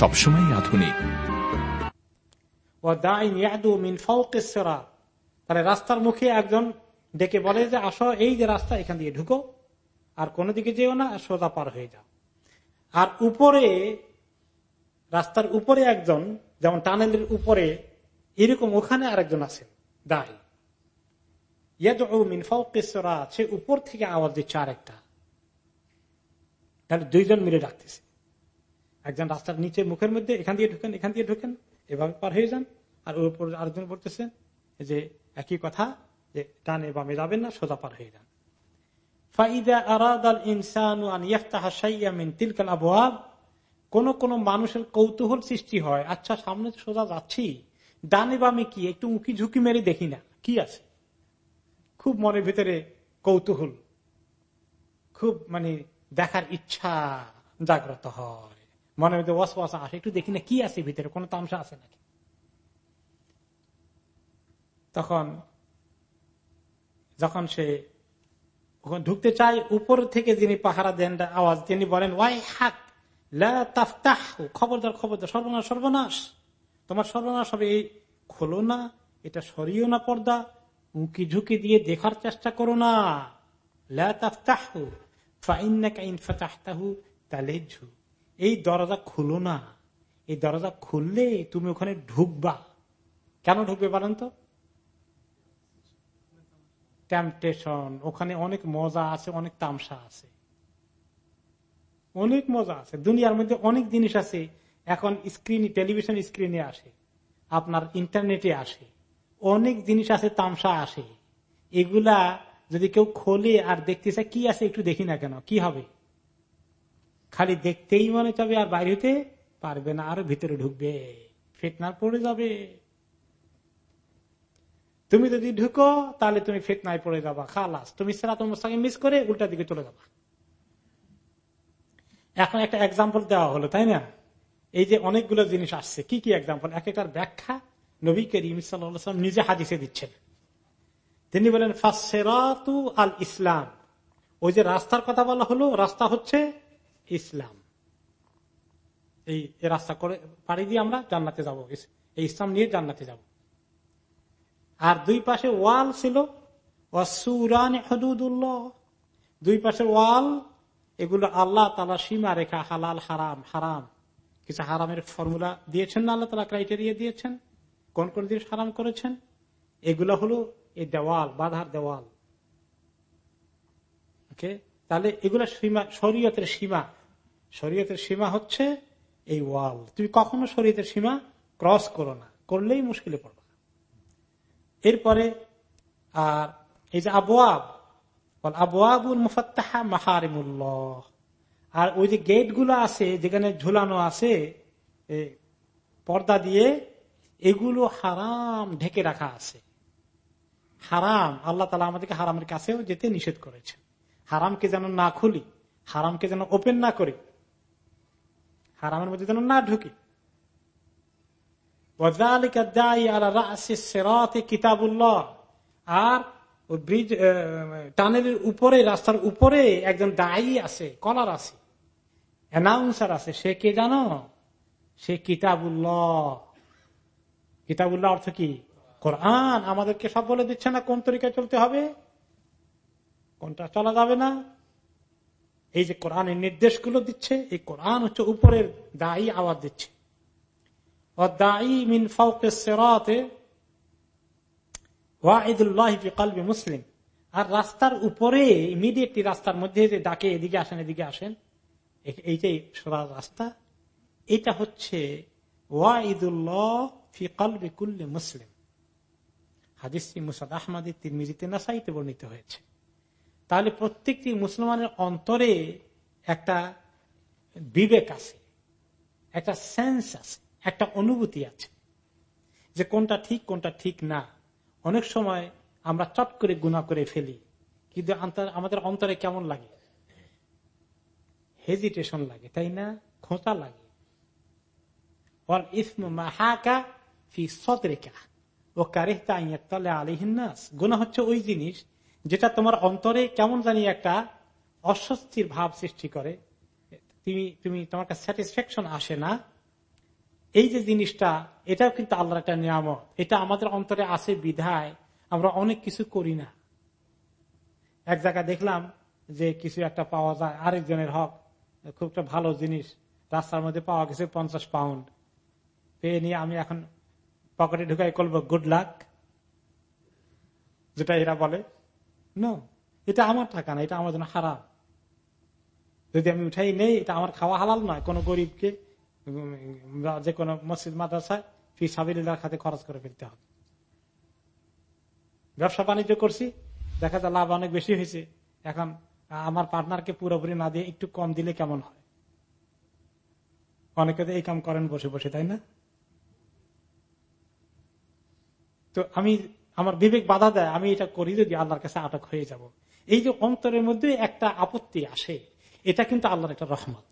সবসময় আধুনিক। তাহলে রাস্তার মুখে একজন ডেকে বলে যে, আসো এই যে রাস্তা, এখান দিয়ে ঢুকো। আর কোন দিকে যেও না, সোজা পার হয়ে যাও। আর উপরে, রাস্তার উপরে একজন, যেমন টানেলের উপরে, এরকম ওখানে আরেকজন আছেন দায় সে উপর থেকে আওয়াজ দিচ্ছে আরেকটা। তাহলে দুইজন মিলে ডাকতেছে। একজন রাস্তার নিচে মুখের মধ্যে এখান দিয়ে ঢুকেন, এখান দিয়ে ঢুকেন, এভাবে পার হয়ে যান। আর ওর উপর আরেকজন বলতেছে যে একই কথা, যে ডানে বামে যাবেন না, সোজা পার হয়ে যান। কোন মানুষের কৌতূহল সৃষ্টি হয় আচ্ছা সামনে সোজা যাচ্ছি, ডানে বামে কি, একটু উঁকি ঝুঁকি মেরে দেখি না, কি আছে? খুব মনের ভিতরে কৌতূহল, খুব মানে দেখার ইচ্ছা জাগ্রত হয়। মনের মধ্যে ওয়াসওয়াসা আসে, একটু দেখি না কি আছে ভিতরে, কোন তামসা আছে নাকি? তখন, যখন সে ঢুকতে চায়, উপর থেকে যিনি পাহারা দেন আওয়াজ, তিনি বলেন, ওয়াই হাক তাফতাহ, খবরদার খবরদার, সর্বনাশ সর্বনাশ। তোমার সর্বনাশ হবে এই খোলো না এটা সরিও না পর্দা, উঁকি ঝুঁকি দিয়ে দেখার চেষ্টা করো না। লাফতাহু ফাইনাহু তালেঝু এই দরজা খুলো না। এই দরজা খুললে তুমি ওখানে ঢুকবা। কেন ঢুকবে বলেন তো? টেম্পটেশন ওখানে অনেক মজা আছে, অনেক তামসা আছে। অনেক মজা আছে। দুনিয়ার মধ্যে অনেক জিনিস আছে। এখন স্ক্রিন টেলিভিশন স্ক্রিনে আসে। আপনার ইন্টারনেটে আসে। অনেক জিনিস আছে, তামসা আসে। এগুলা যদি কেউ খোলে আর দেখতে চায়, কি আছে একটু দেখি না কেন? কি হবে? খালি দেখতেই মনে চাবে আর বাইরে হতে পারবে না, আরও ভিতরে ঢুকবে, ফেতনার পড়ে যাবে। তুমি যদি ঢুকো, তাহলে তুমি ফেতনায় পড়ে যাবা, খালাস। তুমি সেরা তোমার সঙ্গে মিস করে উল্টা দিকে চলে যাবা। এখন একটা এক্সাম্পল দেওয়া হলো, তাই না? এই যে অনেকগুলো জিনিস আসছে, কি কি এক্সাম্পল এক একটার ব্যাখ্যা নবী করিম সাল্লাম নিজে হাদিসে দিচ্ছেন। তিনি বলেন ফাসেরাতু আল ইসলাম ওই যে রাস্তার কথা বলা হলো, রাস্তা হচ্ছে ইসলাম। এই রাস্তা করে পাড়ি দিয়ে আমরা জান্নাতে যাব। এই ইসলাম নিয়ে জান্নাতে যাব। আর দুই পাশে ওয়াল ছিল দুই পাশে ওয়াল, এগুলো আল্লাহ তালা সীমা রেখা, হালাল, হারাম হারাম। কিছু হারামের ফর্মুলা দিয়েছেন না, আল্লাহ তালা ক্রাইটেরিয়া দিয়েছেন। কোন কোন জিনিস হারাম করেছেন? এগুলো হলো এই দেওয়াল, বাধার দেওয়াল। ওকে? তাহলে এগুলো সীমা, শরীয়তের সীমা। শরীয়তের সীমা হচ্ছে এই ওয়াল। তুমি কখনো শরীয়তের সীমা ক্রস করো না। করলেই মুশকিলে পড়বে। এরপরে, আর এই যে আবুয়াব আবুয়াবুল মুফাত্তাহা মাহারিমুল্লাহ। আর ওই যে গেটগুলো আছে, যেখানে ঝুলানো আছে পর্দা দিয়ে, এগুলো হারাম ঢেকে রাখা আছে। হারাম, আল্লাহ তালা আমাদেরকে হারামের কাছেও যেতে নিষেধ করেছেন। হারামকে যেন না খুলি, হারামকে যেন ওপেন না করি। হারামের মধ্যে যেন না ঢুকি। কিতাবুল্লাহ। আর ব্রিজ টানেলের উপরে, রাস্তার উপরে একজন দায়ী আছে, কলার আছে, অ্যানাউন্সার আছে। সে কে জানো? সে কিতাবুল্লাহ। কিতাবুল্লাহ অর্থ কি? কোরআন। আমাদেরকে সব বলে দিচ্ছে না কোন তরিকায় চলতে হবে? কোনটা চলা যাবে না? এই যে কোরআনের নির্দেশগুলো দিচ্ছে, এই কোরআন হচ্ছে উপরের দায়ী আওয়াজ দিচ্ছে। মুসলিম। আর রাস্তার উপরে, ইমিডিয়েটলি রাস্তার মধ্যে যে ডাকে এদিকে আসেন এদিকে আসেন, এই যে সোজা রাস্তা, এটা হচ্ছে ওয়াঈদুল্লাহ মুসলিম। হাদিসটি মুসাদ আহমদের নাসাইতে বর্ণিত হয়েছে। তাহলে প্রত্যেকটি মুসলমানের অন্তরে একটা বিবেক আছে, একটা সেন্স আছে, একটা অনুভূতি আছে যে কোনটা ঠিক কোনটা ঠিক না। অনেক সময় আমরা চট করে গুণা করে ফেলি, কিন্তু আমাদের অন্তরে কেমন লাগে? হেজিটেশন লাগে, তাই না? খোঁচা লাগে। গুণা হচ্ছে ওই জিনিস যেটা তোমার অন্তরে কেমন জানি একটা অস্বস্তির ভাব সৃষ্টি করে। তুমি তুমি, তোমার কাছে স্যাটিসফ্যাকশন আসে না। এই যে জিনিসটা, এটাও কিন্তু আল্লাহর একটা নিয়ামত। এটা আমাদের অন্তরে আছে বিধায়, আমরা অনেক কিছু করি না। এক জায়গায় দেখলাম যে কিছু একটা পাওয়া যায়, আরেকজনের হক, খুব একটা ভালো জিনিস, রাস্তার মধ্যে পাওয়া গেছে পঞ্চাশ পাউন্ড পেয়ে নিয়ে আমি এখন পকেটে ঢুকাই করব গুড লাক যেটা এরা বলে। এটা আমার টাকা না, এটা আমার জন্য হারাম। যদি আমি উঠাই নেই, এটা আমার খাওয়া হালাল নয়। কোনো গরিবকে যে কোনো মসজিদ, মাদ্রাসায় ফি খাতে খরচ করে ফেলতে হবে। ব্যবসা বাণিজ্য করছি, দেখা যায় লাভ অনেক বেশি হয়েছে। এখন আমার পার্টনারকে পুরোপুরি না দিয়ে একটু কম দিলে কেমন হয়? অনেকে তো এই কাম করেন বসে বসে, তাই না? তো আমি আমার বিবেক বাধা দেয়, আমি এটা করি যদি আল্লাহর কাছে আটক হয়ে যাব। এই যে অন্তরের মধ্যে একটা আপত্তি আসে, এটা কিন্তু আল্লাহর একটা রহমত।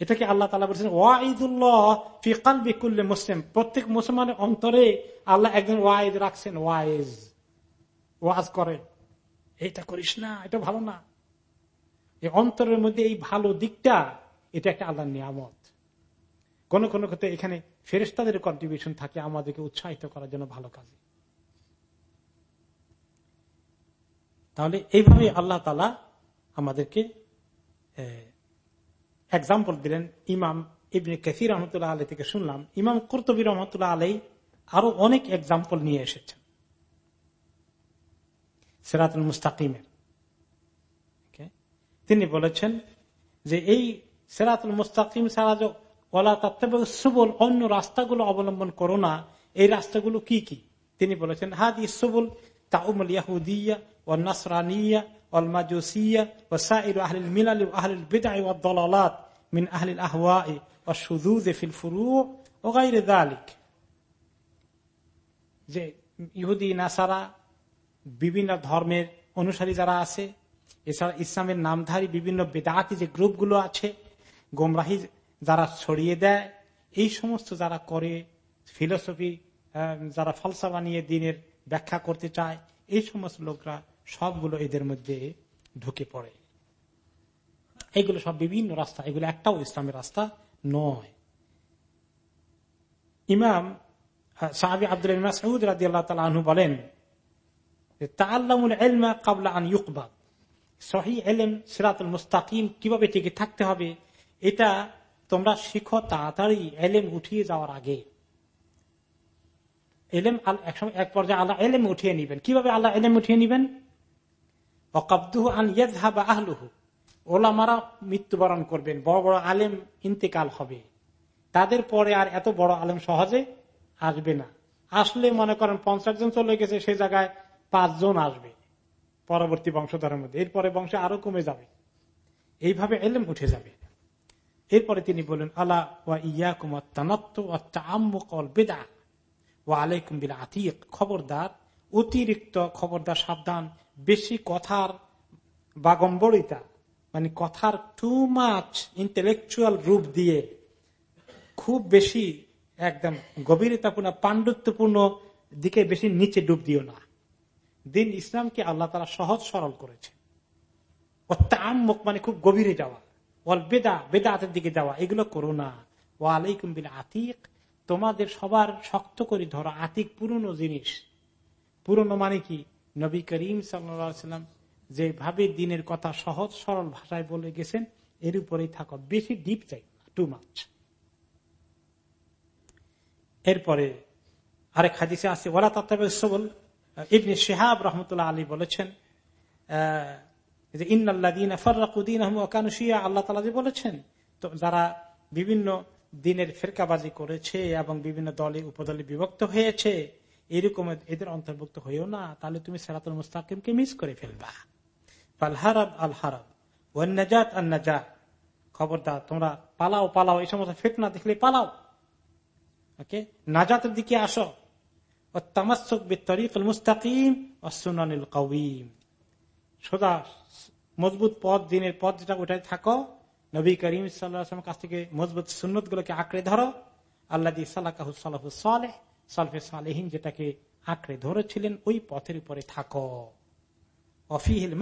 এটাকে আল্লাহ তালা বলছেন, ওয়াঈদুল্লাহ ফিকাল বিকুল্লে মুসলিম। প্রত্যেক মুসলমানের অন্তরে আল্লাহ একজন ওয়াইদ রাখছেন, ওয়াইজ। ওয়াজ করে এটা করিস না, এটা ভালো না। এই অন্তরের মধ্যে এই ভালো দিকটা, এটা একটা আল্লাহর নিয়ামত। কোন কোন ক্ষেত্রে এখানে ফেরেস্তাদের কন্ট্রিবিউশন থাকে আমাদেরকে উৎসাহিত করার জন্য ভালো কাজে। তাহলে এইভাবে আল্লাহ তালা আমাদেরকে এক্সাম্পল দিলেন ইমাম ইবনে কেসির রহমতুল্লাহ আলী থেকে শুনলাম। ইমাম কর্তবী রহমতুল্লাহ আলাই আরও অনেক এক্সাম্পল নিয়ে এসেছেন। সেরাতুল মুস্তাকিমের। তিনি বলেছেন যে এই সেরাতুল মুস্তাকিম ছাড়া ওলা তাত্তাবে সুবল, অন্য রাস্তাগুলো অবলম্বন করো না। এই রাস্তাগুলো কি কি? তিনি বলেছেন, হাদি ইসবুল তাউমল ইয়াহুদিয়া ও নাসরানিয়া অল মাজুসিয়া ও সাইর আহলিল মিলাল আহলিল বিদায় ও দলালাত মিন আহলিল আহওয়া ও সুদুদ ফিল ফুরু ও গাইরে দালিক। যে ইহুদি, নাসারা বিভিন্ন ধর্মের অনুসারী যারা আছে, এছাড়া ইসলামের নামধারী বিভিন্ন বেদাতি যে গ্রুপগুলো আছে, গোমরাহি যারা ছড়িয়ে দেয়, এই সমস্ত যারা করে ফিলোসফি যারা ফলসা বানিয়ে দিনের ব্যাখ্যা করতে চায়, এই সমস্ত লোকরা সবগুলো এদের মধ্যে ঢুকে পড়ে। এগুলো সব বিভিন্ন রাস্তা, এগুলো একটাও ইসলামের রাস্তা নয়। ইমাম সাহাবি আব্দুল মাসউদ রাজি আল্লাহ তালু বলেন তাল্লামুল সহি এলেম সিরাতুল মুস্তাকিম কীভাবে টিকে থাকতে হবে, এটা তোমরা শিখো তাড়াতাড়ি এলেম উঠিয়ে যাওয়ার আগে। এলেম একসময় এক পর্যায়ে আল্লাহ এলেম উঠিয়ে নিবেন। কীভাবে আল্লাহ এলেম উঠিয়ে নিবেন? ওলামারা মৃত্যুবরণ করবেন। বড় বড় আলেম ইন্তেকাল হবে। তাদের পরে আর এত বড় আলেম সহজে আসবে না। আসলে মনে করেন পঞ্চাশ জন চলে গেছে, সে জায়গায় পাঁচজন আসবে পরবর্তী বংশধরের মধ্যে। এরপরে বংশে আরও কমে যাবে। এইভাবে এলেম উঠে যাবে। এরপরে তিনি বলেন আল্লাহ ওয়া ইয়া তানত্ত বেদা ও আলাইকুম বিল আতিক। খবরদার, অতিরিক্ত খবরদার সাবধান, বেশি কথার বাগম্বরিতা মানে কথার টু মাছ ইন্টেলেকচুয়াল রূপ দিয়ে খুব বেশি একদম গভীরতাপূর্ণ, পাণ্ডুত্বপূর্ণ দিকে বেশি নিচে ডুব দিও না। দিন ইসলামকে আল্লাহ তারা সহজ সরল করেছে। অত্যাম্মক মানে খুব গভীরে যাওয়া। বেদা, বেদাতের দিকে এগুলো করো না। আতিক, তোমাদের সবার শক্ত করে ধরো। আতিক পুরনো জিনিস। পুরনো মানে কি? নবী করিম সাল্লাম যেভাবে দিনের কথা সহজ সরল ভাষায় বলে গেছেন, এর উপরেই থাকো। বেশি ডিপ চাই টু মাছ এরপরে আরেক হাদিসে আছে ওলা তত্ত্বল ইবনে শেহাব রহমতুল্লাহ আলী বলেছেন যে ফর্রাকুদ্দিন আল্লাহ তালা বলেছেন, তো যারা বিভিন্ন দিনের ফেরকাবাজি করেছে এবং বিভিন্ন দলে উপদলে বিভক্ত হয়েছে, এরকম এদের অন্তর্ভুক্ত হয়েও না, তাহলে তুমি সেরাতুল মুস্তাকিমকে মিস করে ফেলবা। আল আর খবরদার, তোমরা পালাও পালাও, এই সমস্ত ফেতনা দেখলে পালাও। ওকে? নাজাতের দিকে আসো। মুস্তাকিম অসুনানিল কবিম সোজা মজবুত পথ, দিনের পথ যেটা ওটাই থাকো। নবী করিম সাল্লাম কাছ থেকে মজবুত সুন্নত গুলোকে আঁকড়ে ধরো। আল্লাহ সাল্লাহ সালেহ, সালফে সালেহিন যেটাকে আঁকড়ে ধরেছিলেন, ওই পথের উপরে থাকো। অফিহিল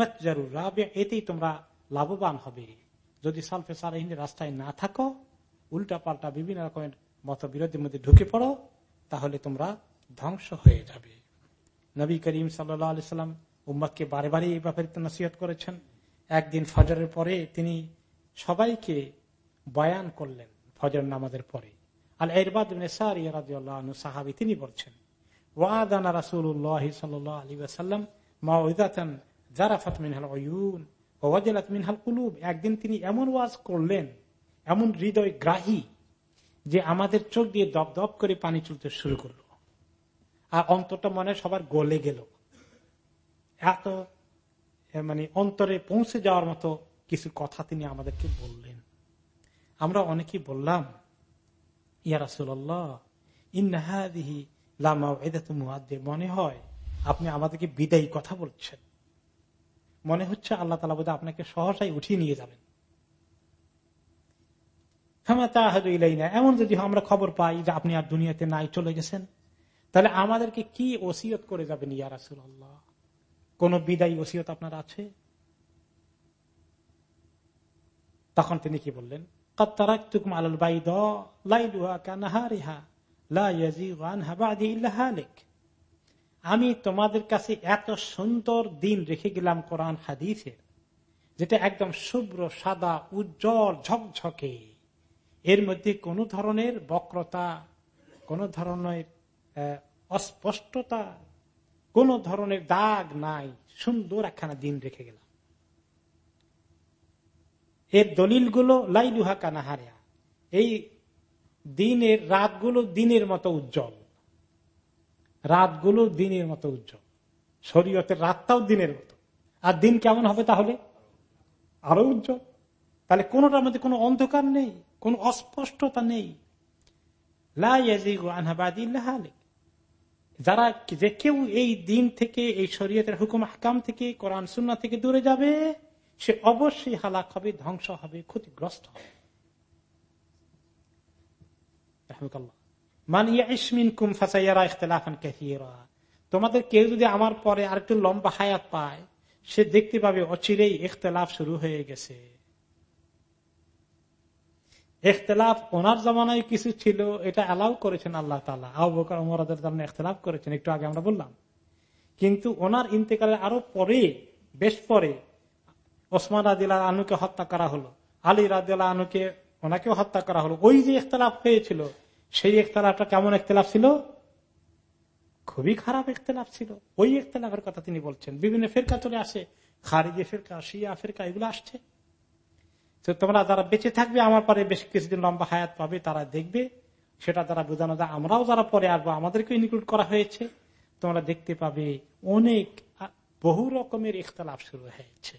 এতেই তোমরা লাভবান হবে। যদি সালফে সালেহিনের রাস্তায় না থাকো উল্টা পাল্টা বিভিন্ন রকমের মত বিরোধীর মধ্যে ঢুকে পড়ো, তাহলে তোমরা ধ্বংস হয়ে যাবে। নবী করিম সাল্লাহ সাল্লাম উম্মাদকে বারে বারে এই ব্যাপারে নসিহত করেছেন। একদিন ফজরের পরে তিনি সবাইকে বয়ান করলেন ফজর নামাজের পরে। আল এরবাদ সাহাবি তিনি বলছেন, ওয়াদানা রাসুল্লাহ সাল্লাহ আলী আসাল্লাম মাউদাতান জারাফাত মিনহাল অয়ুন ওয়াজালাত মিনহাল কুলুব। একদিন তিনি এমন ওয়াজ করলেন, এমন হৃদয় গ্রাহী, যে আমাদের চোখ দিয়ে দপ দপ করে পানি চলতে শুরু করল। আর অন্তরটা মনে সবার গলে গেল। এত মানে অন্তরে পৌঁছে যাওয়ার মতো কিছু কথা তিনি আমাদেরকে বললেন। আমরা অনেকেই বললাম ইয়ারাসুল্লাহ ইন্নাহাদিহি লামা মনে হয় আপনি আমাদেরকে বিদায়ী কথা বলছেন। মনে হচ্ছে আল্লাহ তালা বোধ আপনাকে সহসাই উঠিয়ে নিয়ে যাবেন। এমন যদি আমরা খবর পাই যে আপনি আর দুনিয়াতে নাই, চলে গেছেন, তাহলে আমাদেরকে কি ওসিয়ত করে যাবেন ইয়া রাসুল আল্লাহ কোন বিদায়ী ওসিয়ত আপনার আছে? তখন তিনি কি বললেন? আমি তোমাদের কাছে এত সুন্দর দিন রেখে গেলাম কোরআন হাদিসের, যেটা একদম শুভ্র, সাদা, উজ্জ্বল, ঝকঝকে। এর মধ্যে কোন ধরনের বক্রতা, কোন ধরনের অস্পষ্টতা কোন ধরনের দাগ নাই। সুন্দর একখানা দিন রেখে গেলাম। এর দলিলগুলো, লাইলুহা কানাহারিয়া এই দিনের রাতগুলো দিনের মতো উজ্জ্বল। রাতগুলো দিনের মতো উজ্জ্বল। শরীয়তের রাতটাও দিনের মতো। আর দিন কেমন হবে তাহলে? আরও উজ্জ্বল। তাহলে কোনটার মধ্যে কোনো অন্ধকার নেই, কোন অস্পষ্টতা নেই। যারা যে কেউ এই দিন থেকে, এই শরীয়তের হুকুম হাকাম থেকে, কোরআন সুন্না থেকে দূরে যাবে, সে অবশ্যই হালাক হবে, ধ্বংস হবে, ক্ষতিগ্রস্ত হবে। তোমাদের কেউ যদি আমার পরে আর একটু লম্বা হায়াত পায়, সে দেখতে পাবে অচিরেই ইখতলাফ শুরু হয়ে গেছে। এখতলাফ ওনার জমানায় কিছু ছিল, এটা অ্যালাউ করেছেন আল্লাহ তালা আবকার ওমরাদের জন্য এখতলাফ করেছেন, একটু আগে আমরা বললাম। কিন্তু ওনার ইন্তেকালের আরও পরে, বেশ পরে, ওসমান রাদিল্লা আনুকে হত্যা করা হলো, আলী রাদিল্লা আনুকে ওনাকেও হত্যা করা হলো। ওই যে ইখতলাফ হয়েছিল, সেই ইখতলাফটা কেমন ইখতলাফ ছিল? খুবই খারাপ ইখতলাফ ছিল। ওই ইখতলাফের কথা তিনি বলছেন। বিভিন্ন ফেরকা চলে আসে, খারিজে ফেরকা, শিয়া ফেরকা, এগুলো আসছে। তো তোমরা যারা বেঁচে থাকবে, আমার পরে বেশ কিছুদিন লম্বা হায়াত পাবে, তারা দেখবে। সেটা তারা বোঝানো যায়, আমরাও যারা পরে আসব আমাদেরকে ইনক্লুড করা হয়েছে। তোমরা দেখতে পাবে অনেক বহু রকমের ইখতলাফ শুরু হয়েছে।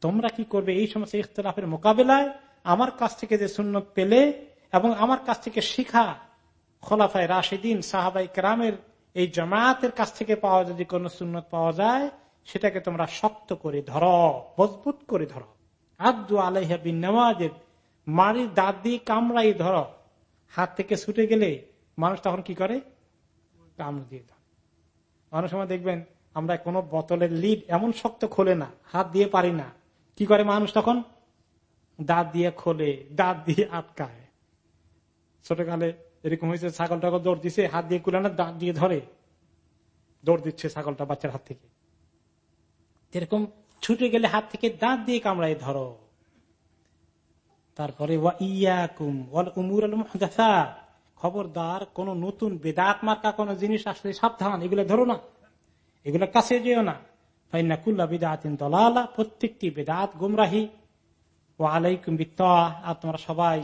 তোমরা কি করবে এই সমস্ত ইখতলাফের মোকাবেলায়? আমার কাছ থেকে যে সুন্নত পেলে এবং আমার কাছ থেকে শিখা খোলাফায় রাশিদিন সাহাবাই কেরামের এই জামায়াতের কাছ থেকে পাওয়া যদি কোন সুন্নত পাওয়া যায়, সেটাকে তোমরা শক্ত করে ধর, মজবুত করে ধর। আদু আলাইহা বিন নেওয়াজের মারির দাঁত দিয়ে কামড়াই ধর। হাত থেকে ছুটে গেলে মানুষ তখন কি করে? কামড় দিয়ে ধর। অনেক সময় দেখবেন, আমরা কোনো বোতলের লিড এমন শক্ত খোলে না, হাত দিয়ে পারি না। কি করে মানুষ তখন? দাঁত দিয়ে খোলে, দাঁত দিয়ে আটকায়। ছোটকালে এরকম হয়েছে ছাগল টাগল দৌড় দিছে, হাত দিয়ে কুলে না, দাঁত দিয়ে ধরে, দৌড় দিচ্ছে ছাগলটা বাচ্চার হাত থেকে। এরকম ছুটে গেলে হাত থেকে দাঁত দিয়ে কামড়াই ধরো। তারপরে খবরদার, কোন নতুন বেদাত মার্কা, কোন জিনিস আসলে সাবধান, এগুলো ধরো না। এগুলো কাছে যেও না। ফাইনা কুল্লা বিদাতিন দলালা, প্রত্যেকটি বেদাত গুমরাহি। ও আলাইকুম বিত্তা আর তোমরা সবাই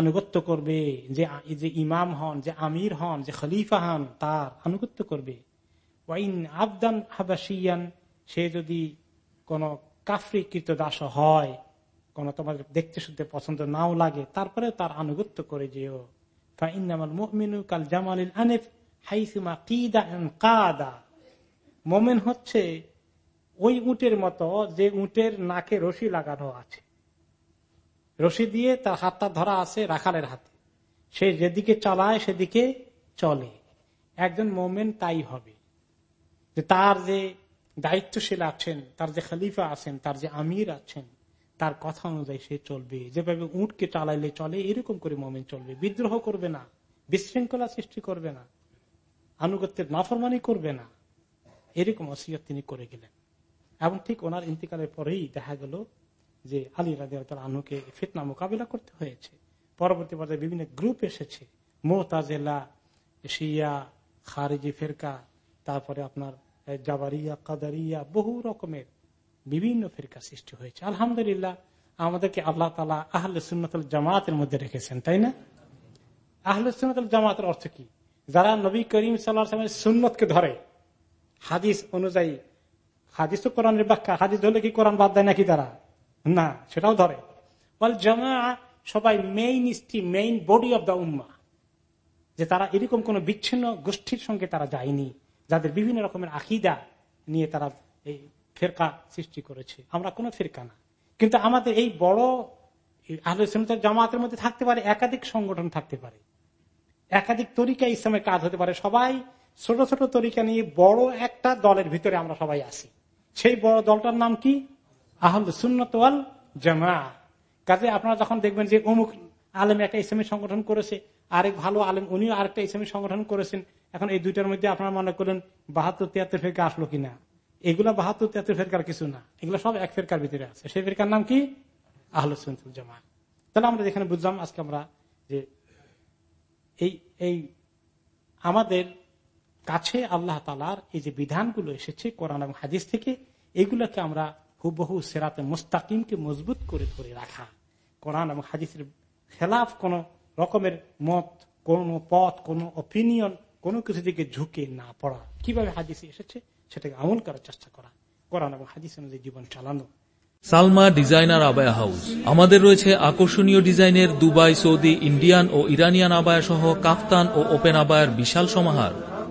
আনুগত্য করবে যে যে ইমাম হন, যে আমির হন, যে খলিফা হন, তার আনুগত্য করবে। ওয়াইন আবদান হাবাসিয়ান সে যদি কোন কাফরিকৃত দাস হয়, কোন তোমার দেখতে শুনতে পছন্দ নাও লাগে তারপরে তার আনুগত্য করে যেও। কাল জামালিল আনেফ হাইসিমা কাদা। মোমেন হচ্ছে ওই উটের মতো যে উটের নাকে রশি লাগানো আছে। রশি দিয়ে তার হাতটা ধরা আছে রাখালের হাতে। সে যেদিকে চালায়, সেদিকে চলে। একজন মোমেন তাই হবে। যে তার যে দায়িত্বশীল আছেন, তার যে খালিফা আছেন, তার যে আমির আছেন, তার কথা অনুযায়ী সে চলবে। যেভাবে উঁটকে চালাইলে চলে, এরকম করে মোমেন চলবে। বিদ্রোহ করবে না, বিশৃঙ্খলা সৃষ্টি করবে না, আনুগত্যের নাফরমানি করবে না। এরকম অসিয়ত তিনি করে গেলেন। এবং ঠিক ওনার ইন্তিকালের পরেই দেখা গেল যে আলী রাজি আনুকে ফিতনা মোকাবিলা করতে হয়েছে। পরবর্তী পর্যায়ে বিভিন্ন গ্রুপ এসেছে। মোতাজেলা, শিয়া, খারিজি ফেরকা, তারপরে আপনার জাবারিয়া, কাদারিয়া, বহু রকমের বিভিন্ন ফেরকা সৃষ্টি হয়েছে। আলহামদুলিল্লাহ, আমাদেরকে আল্লাহ তালা আহলে সুন্নতুল জামাতের মধ্যে রেখেছেন, তাই না? আহলে সুন্নতুল জামাতের অর্থ কি? যারা নবী করিম সাল্লাহ সুন্নতকে ধরে, হাদিস অনুযায়ী হাদিস তো কোরআনের ব্যাখ্যা, হাদিস ধরলে কি কোরআন বাদ দেয় নাকি তারা? না, সেটাও ধরে। জামা সবাই মেইন স্ট্রি মেইন বডি অব দ্য উম্মা যে তারা এরকম কোন বিচ্ছিন্ন গোষ্ঠীর সঙ্গে তারা যায়নি, যাদের বিভিন্ন রকমের আকিদা নিয়ে তারা এই ফেরকা সৃষ্টি করেছে। আমরা কোনো ফেরকা না। কিন্তু আমাদের এই বড় আলোচনা জামাতের মধ্যে থাকতে পারে, একাধিক সংগঠন থাকতে পারে। একাধিক তরিকা ইসলামের কাজ হতে পারে। সবাই ছোট ছোট তরিকা নিয়ে বড় একটা দলের ভিতরে আমরা সবাই আছি। সেই বড় দলটার নাম কি? আহল সুন্নত জামা কাজে আপনারা যখন দেখবেন যে অমুক আলেম একটা ইসলামী সংগঠন করেছে, আরেক ভালো আলেম উনিও আরেকটা ইসলামী সংগঠন করেছেন, এখন এই দুইটার মধ্যে আপনারা মনে করেন বাহাত্তর, তিয়াত্তর ফেরকা আসলো কিনা? এগুলো বাহাত্তর, তিয়াত্তর ফেরকার কিছু না। এগুলো সব এক ফেরকার ভিতরে আছে। সেই ফেরকার নাম কি? আহল সুন্তুল জামা তাহলে আমরা যেখানে বুঝলাম আজকে আমরা যে এই এই আমাদের কাছে আল্লাহ তালার এই যে বিধানগুলো এসেছে কোরআন এবং হাদিস থেকে, এগুলোকে আমরা হুবহু সেরাতে মুস্তাকিমকে মজবুত করে ধরে রাখা। কোরআন এবং হাদিসের খেলাফ কোন রকমের মত, কোন পথ, কোন অপিনিয়ন কোনো কিছু দিকে ঝুঁকে না পড়া। কীভাবে হাদিসে এসেছে? সেটাকে আমল করার চেষ্টা করা। কোরআন এবং হাদিস অনুযায়ী জীবন চালানো। Salma designer abaya house. আমাদের রয়েছে আকর্ষণীয় ডিজাইনের দুবাই, সৌদি, ইন্ডিয়ান ও ইরানিয়ান আবায়া সহ কাফতান ও ওপেন আবায়ের বিশাল সমাহার।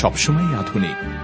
সবসময় আধুনিক।